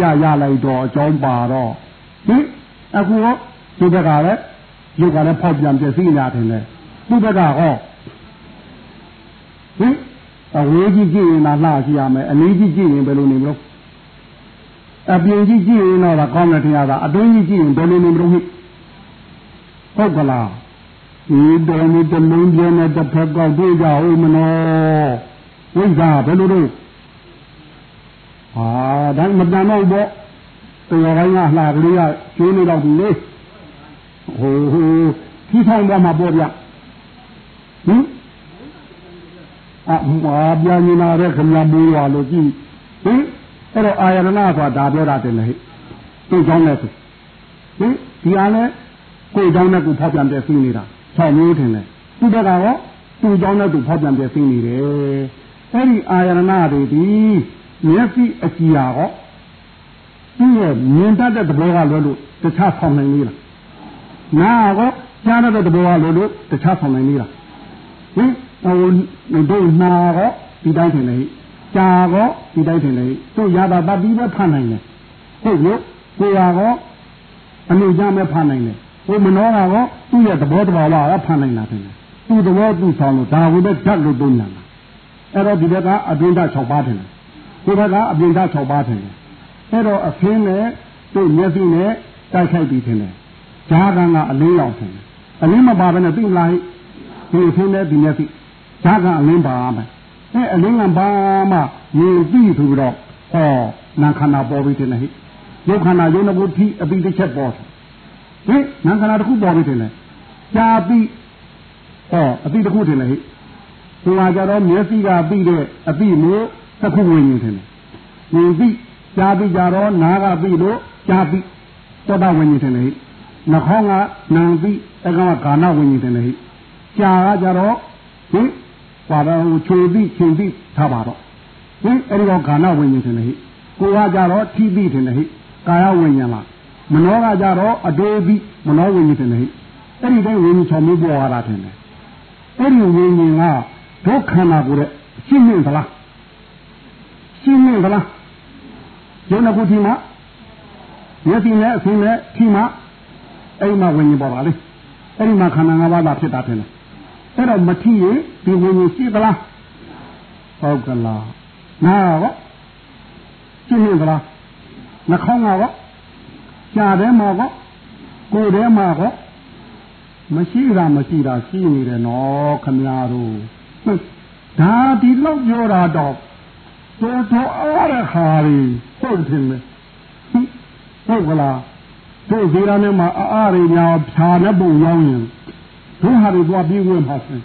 ရရလိုက်တော့အကြောင်းပါတော့ဟင်အခုတော့ဒီဘက်ကလည်းရုပ်ကလည်းဖောက်ပြန်ပြည့်စည်နေတယ်လေသူ့ဘက်ကဟော ဟင်အဝေးကြီးကြည့်ရင်တော့လှရှိရမယ်အနည်းကြီးကြည့်ရင်ဘယ်လိုနေမလို့အပြင်ကြီးကြည့်ရင်တော့ကောင်းတယ်ထင်ရတာအတွင်းကြီးကြည့်ရင်ဘယ်လိုနေမလို့ဟိဟုတ်ကလားဒီတော်မူတလုံးပြင်းတဲ့တစ်ဖက်ကောက်တွေ့ကြဦးမနော်ဝိဇ္ဇာဘယ်လိုလုပ်ဟာဒါမတန်တော့ဘောတရားပိုင်းကလှကလေးကကျွေးနေတော့ဘူးလေဟိုဟိုထီဆောင်သွားမှာပေါ့ဗျဟင် အမှားပြန်နေတာတဲ့ခမမိုးရွာလို့ကြည့်ဟင်အဲ့တော့အာယရဏဆိုတာဒါပြောတာတင်လေဟိသူ့ကြောင်းနဲ့သူဟင်ဒီအားနဲ့ကိုယ်ကြောင်းနဲ့ကိုဖောက်ပြန်ပြစီနေတာ၆မျိုးထင်တယ်သူ့ဘက်ကတော့သူ့ကြောင်းနဲ့သူဖောက်ပြန်ပြစီနေတယ်အဲ့ဒီအာယရဏတွေဒီမျက်စိအကြည့်ဟာဟောသူ့ရဲ့မြင်တတ်တဲ့သဘောကလွဲလို့တခြားဆောင်နိုင်လေလားနာကောကြားတတ်တဲ့သဘောကလွဲလို့တခြားဆောင်နိုင်လေလားဟင် ဟိုတို့နာကောဒီတိုင်းထင်လေကြာကောဒီတိုင်းထင်လေတို့ရတာတတ်ပြီးပဲဖတ်နိုင်တယ်ဟုတ်လို့ကိုရကောအမှုကြမဲ့ဖတ်နိုင်တယ်ဟိုမနောကတော့သူ့ရဲ့သဘောတဘာဝကဖတ်နိုင်တာထင်တယ်သူ့သဘောသူ့ဆောင်လို့ဒါကိုပဲဓာတ်လို့သုံးညာတာအဲ့တော့ဒီဘက်ကအပြင်ဓာတ်6ပါးထင်တယ်ဒီဘက်ကအပြင်ဓာတ်6ပါးထင်တယ်အဲ့တော့အဖင်းနဲ့တို့မျက်စိနဲ့တိုက်ခိုက်ပြီးထင်တယ်ဈာကံကအလင်းရောက်ထင်တယ်အလင်းမပါဘဲနဲ့သိလိုက်ဒီအဖင်းနဲ့ဒီမျက်စိ ဈာကံအလင်းပါမယ်အဲအလင်းကဘာမှမြင်သိဆိုပြီးတော့ဟောနာခန္ဓာပေါ်ပြီးထင်တယ်ဟိရုပ်ခန္ဓာယုံကိုထိအပိတစ်ချက်ပေါ်ဟိနာခန္ဓာတစ်ခုပေါ်ပြီးထင်တယ်ကြာပြီးဟောအပိတစ်ခုထင်တယ်ဟိဟိုကကြတော့မျက်စိကပြီးတဲ့အပိမျိုးတစ်ခုဝင်နေထင်တယ်မြင်ပြီးကြာပြီးကြတော့နားကပြီးလို့ကြာပြီးသောတာဝင်နေတယ်လေနှာခေါင်းကနံပြီးအကောင်ကဂါနဝင်နေတယ်လေကြာကကြတော့ဟင် ပါတော့ချွေပြီးချိန်ပြီးထားပါတော့ဟင်အဲ့ဒီတော့ဂါနဝင်နေတယ်လေကိုကကြတော့ထိပြီးတယ်လေကာယဝင်ညာလားမနောကကြတော့အတွေးပြီးမနောဝင်နေတယ်လေအဲ့ဒီတိုင်းဝင်ချော်မျိုးပေါ်လာတာတယ်အဲ့ဒီဝင်ရင်ကဒုက္ခနာကိုတဲ့ရှင်းမြင်သလားရှင်းမြင်သလားရုပ်နှစ်ခုထိမှမျက်စိနဲ့အဆင်းနဲ့ထိမှအဲ့မှာဝิญဉ်ပေါ်ပါလေအဲ့ဒီမှာခန္ဓာ၅ပါးသာဖြစ်တာဖြစ်တယ် အဲ့တော့မထိရင်ဒီဝิญဉ်ရှိသလားဟုတ်ကလားနားရောရှင်းနေသလားနှာခေါင်းရောရှားတယ်မှာကောကိုယ်ထဲမှာကောမရှိတာမရှိတာရှိနေတယ်နော်ခမရတို့ဒါဒီလောက်ပြောတာတော့တော်တော်အားရခါရီဟုတ်တယ်လေဟုတ်ကလားတို့ဇေရနဲ့မှာအားရညာဖြာတဲ့ပုံရောက်ရင် တို့ဟာတွေသွားပြီးဝင်ပါစင်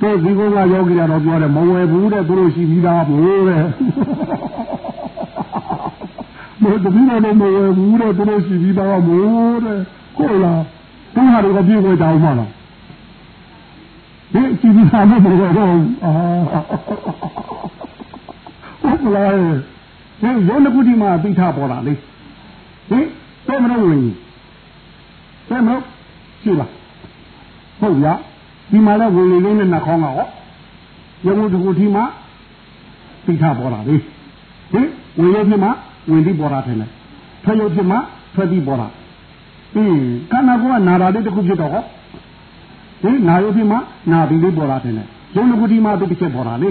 တို့ဒီကောကယောဂီတော်ပြောတယ်မဝယ်ဘူးတဲ့သူတို့ရှိပြီးသားဘိုးတဲ့မတပီးတော်လည်းမဝယ်ဘူးတဲ့သူတို့ရှိပြီးသားဘိုးတဲ့ကိုလားတို့ဟာတွေကပြေးဝင်တောင်းမှလားဒီကြည့်ပြီးသားမဟုတ်တော့အာဟုတ်လားဒီရုံးတစ်ခုဒီမှာသိထားပေါ်တာလေဟင်တဲ့မလို့ဝင်တဲ့မလို့ ရှိလားဟုတ်ရဒီမှာလည်းဝင်လေလေးနဲ့နှာခေါင်းကဟောရုံးတစ်ခုဒီမှာသိထားပေါ်တာလေဟင်ဝင်လို့ဖြစ်မှာဝင်ပြီးပေါ်တာတယ်လေထွက်လို့ဖြစ်မှာထွက်ပြီးပေါ်တာအင်းခန္ဓာကိုယ်ကနာတာလေးတစ်ခုဖြစ်တော့ဟောဟင်နာရုပ်ဖြစ်မှာနာပြီးလေးပေါ်တာတယ်လေရုံးတစ်ခုဒီမှာတစ်ချက်ပေါ်တာလေ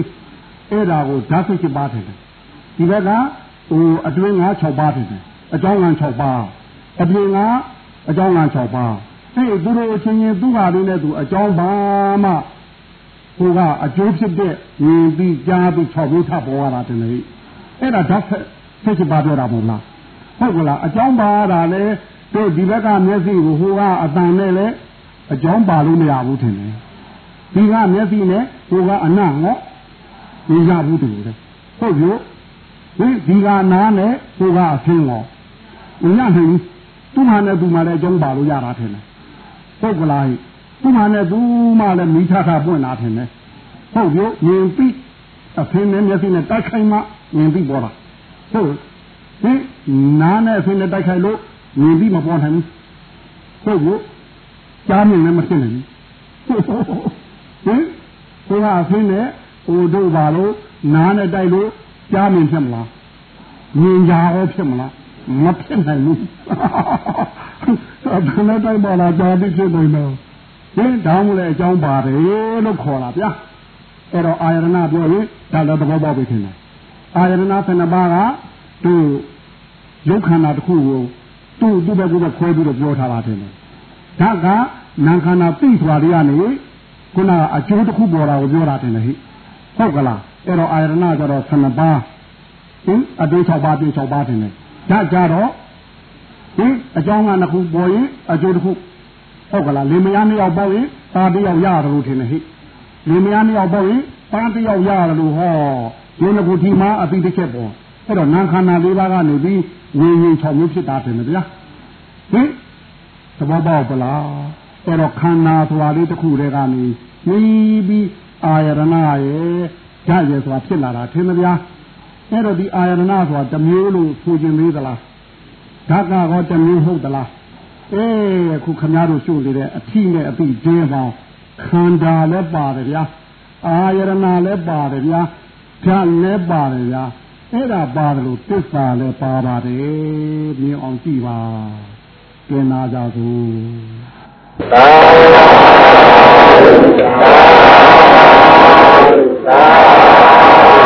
အဲ့ဒါကိုဓာတ်စိတ်ဖြစ်ပါတယ်ဒီဘက်ကဟိုအတွင်းက6ပါးဖြစ်တယ်အကြောင်းက6ပါးအပြင်ကအကြောင်းက6ပါး အဲ့သူတို့အချင်းချင်းသူ့ဟာလေးနဲ့သူအကြောင်းပါမှဟိုကအကျိုးဖြစ်တဲ့ဉာဏ်ပြီးကြားပြီး6ဘုထပေါ်ရတာတည်းလေအဲ့ဒါဓာတ်ဆက်ချက်ပါပြောတာမဟုတ်လားဟုတ်ကလားအကြောင်းပါတာလေတို့ဒီဘက်ကမျက်စိကိုဟိုကအတန်နဲ့လေအကြောင်းပါလို့မရဘူးထင်တယ်ဒီကမျက်စိနဲ့ဟိုကအနံ့ငေါမရဘူးတူတယ်ဟုတ်ပြီဒီဒီကနားနဲ့ဟိုကအဖင်းရောမရနိုင်ဘူးသူ့ဟာနဲ့သူ့မှာလည်းအကြောင်းပါလို့ရတာထင်တယ် ဟဟုတ်ကလားသူမှနဲ့သူမှလည်းမိထထပွင့်လာတယ်နဲ့ဟုတ်ရောမြင်ပြီးအဖင်းနဲ့မျက်စိနဲ့တိုက်ခိုက်မှမြင်ပြီးပေါ်တာဟုတ်ဟင်နားနဲ့အဖင်းနဲ့တိုက်ခိုက်လို့မြင်ပြီးမပေါ်နိုင်ဘူးဟုတ်ရောကြားမြင်လည်းမဖြစ်နိုင်ဘူးဟင်ဟိုကအဖင်းနဲ့ဟိုတို့ပါလို့နားနဲ့တိုက်လို့ကြားမြင်ဖြစ်မလားမြင်ကြရောဖြစ်မလား မဖြစ်နိုင်ဘူးအဲ့ဒါနဲ့တိုက်ပါလားကြားပြီးဖြစ်နေတော့ဒီတောင်းလဲအကြောင်းပါတယ်လို့ခေါ်တာဗျာအဲ့တော့အာယရဏပြောရင်ဒါလည်းသဘောပေါက်ပြီထင်တယ်အာယရဏ12ပါးကသူရုပ်ခန္ဓာတစ်ခုကိုသူ့သူ့ဘက်ကခွဲပြီးတော့ပြောထားတာထင်တယ်ဒါကနာခန္ဓာသိစွာတွေကနေခုနကအကျိုးတစ်ခုပေါ်တာကိုပြောတာတင်တယ်ဟိဟုတ်ကလားအဲ့တော့အာယရဏကျတော့12ပါးဟင်အတူ6ပါးပြည့်6ပါးတင်တယ် ဒါကြတော့ဟင်အကြောင်းကနှစ်ခုပေါ်ရင်အကျိုးတစ်ခုဟုတ်ကလားလင်မယားနှစ်ယောက်ပေါ့ရင်တာတစ်ယောက်ရတယ်လို့ထင်တယ်ဟိလင်မယားနှစ်ယောက်ပေါ့ရင်တာတစ်ယောက်ရတယ်လို့ဟောဒီနှစ်ခုဒီမှာအပိတစ်ချက်ပေါ်အဲ့တော့နာခန္ဓာ၄ပါးကနေပြီးဝိညာဉ်6မျိုးဖြစ်တာတင်တယ်ဗျာဟင်သဘောပေါက်ပလားအဲ့တော့ခန္ဓာဆိုတာလေးတစ်ခုတည်းကနေပြီးပြီးအာယရဏရဲ့ဓာတ်ရဲ့ဆိုတာဖြစ်လာတာထင်မဗျာ အဲ့တော့ဒီအာယရဏဆိုတာတစ်မျိုးလို့ဆိုခြင်းသေးသလားဓာတ်ကတော့တစ်မျိုးဟုတ်သလားအေးအခုခမားတို့ရှုနေတဲ့အထီးနဲ့အပိကျင်းပေါင်းခန္ဓာလည်းပါတယ်ဗျာအာယရဏလည်းပါတယ်ဗျာဓာတ်လည်းပါတယ်ဗျာအဲ့ဒါပါတယ်လို့သစ္စာလည်းပါပါတယ်မြင်အောင်ကြည့်ပါကျင်နာကြစို့သာသာသာ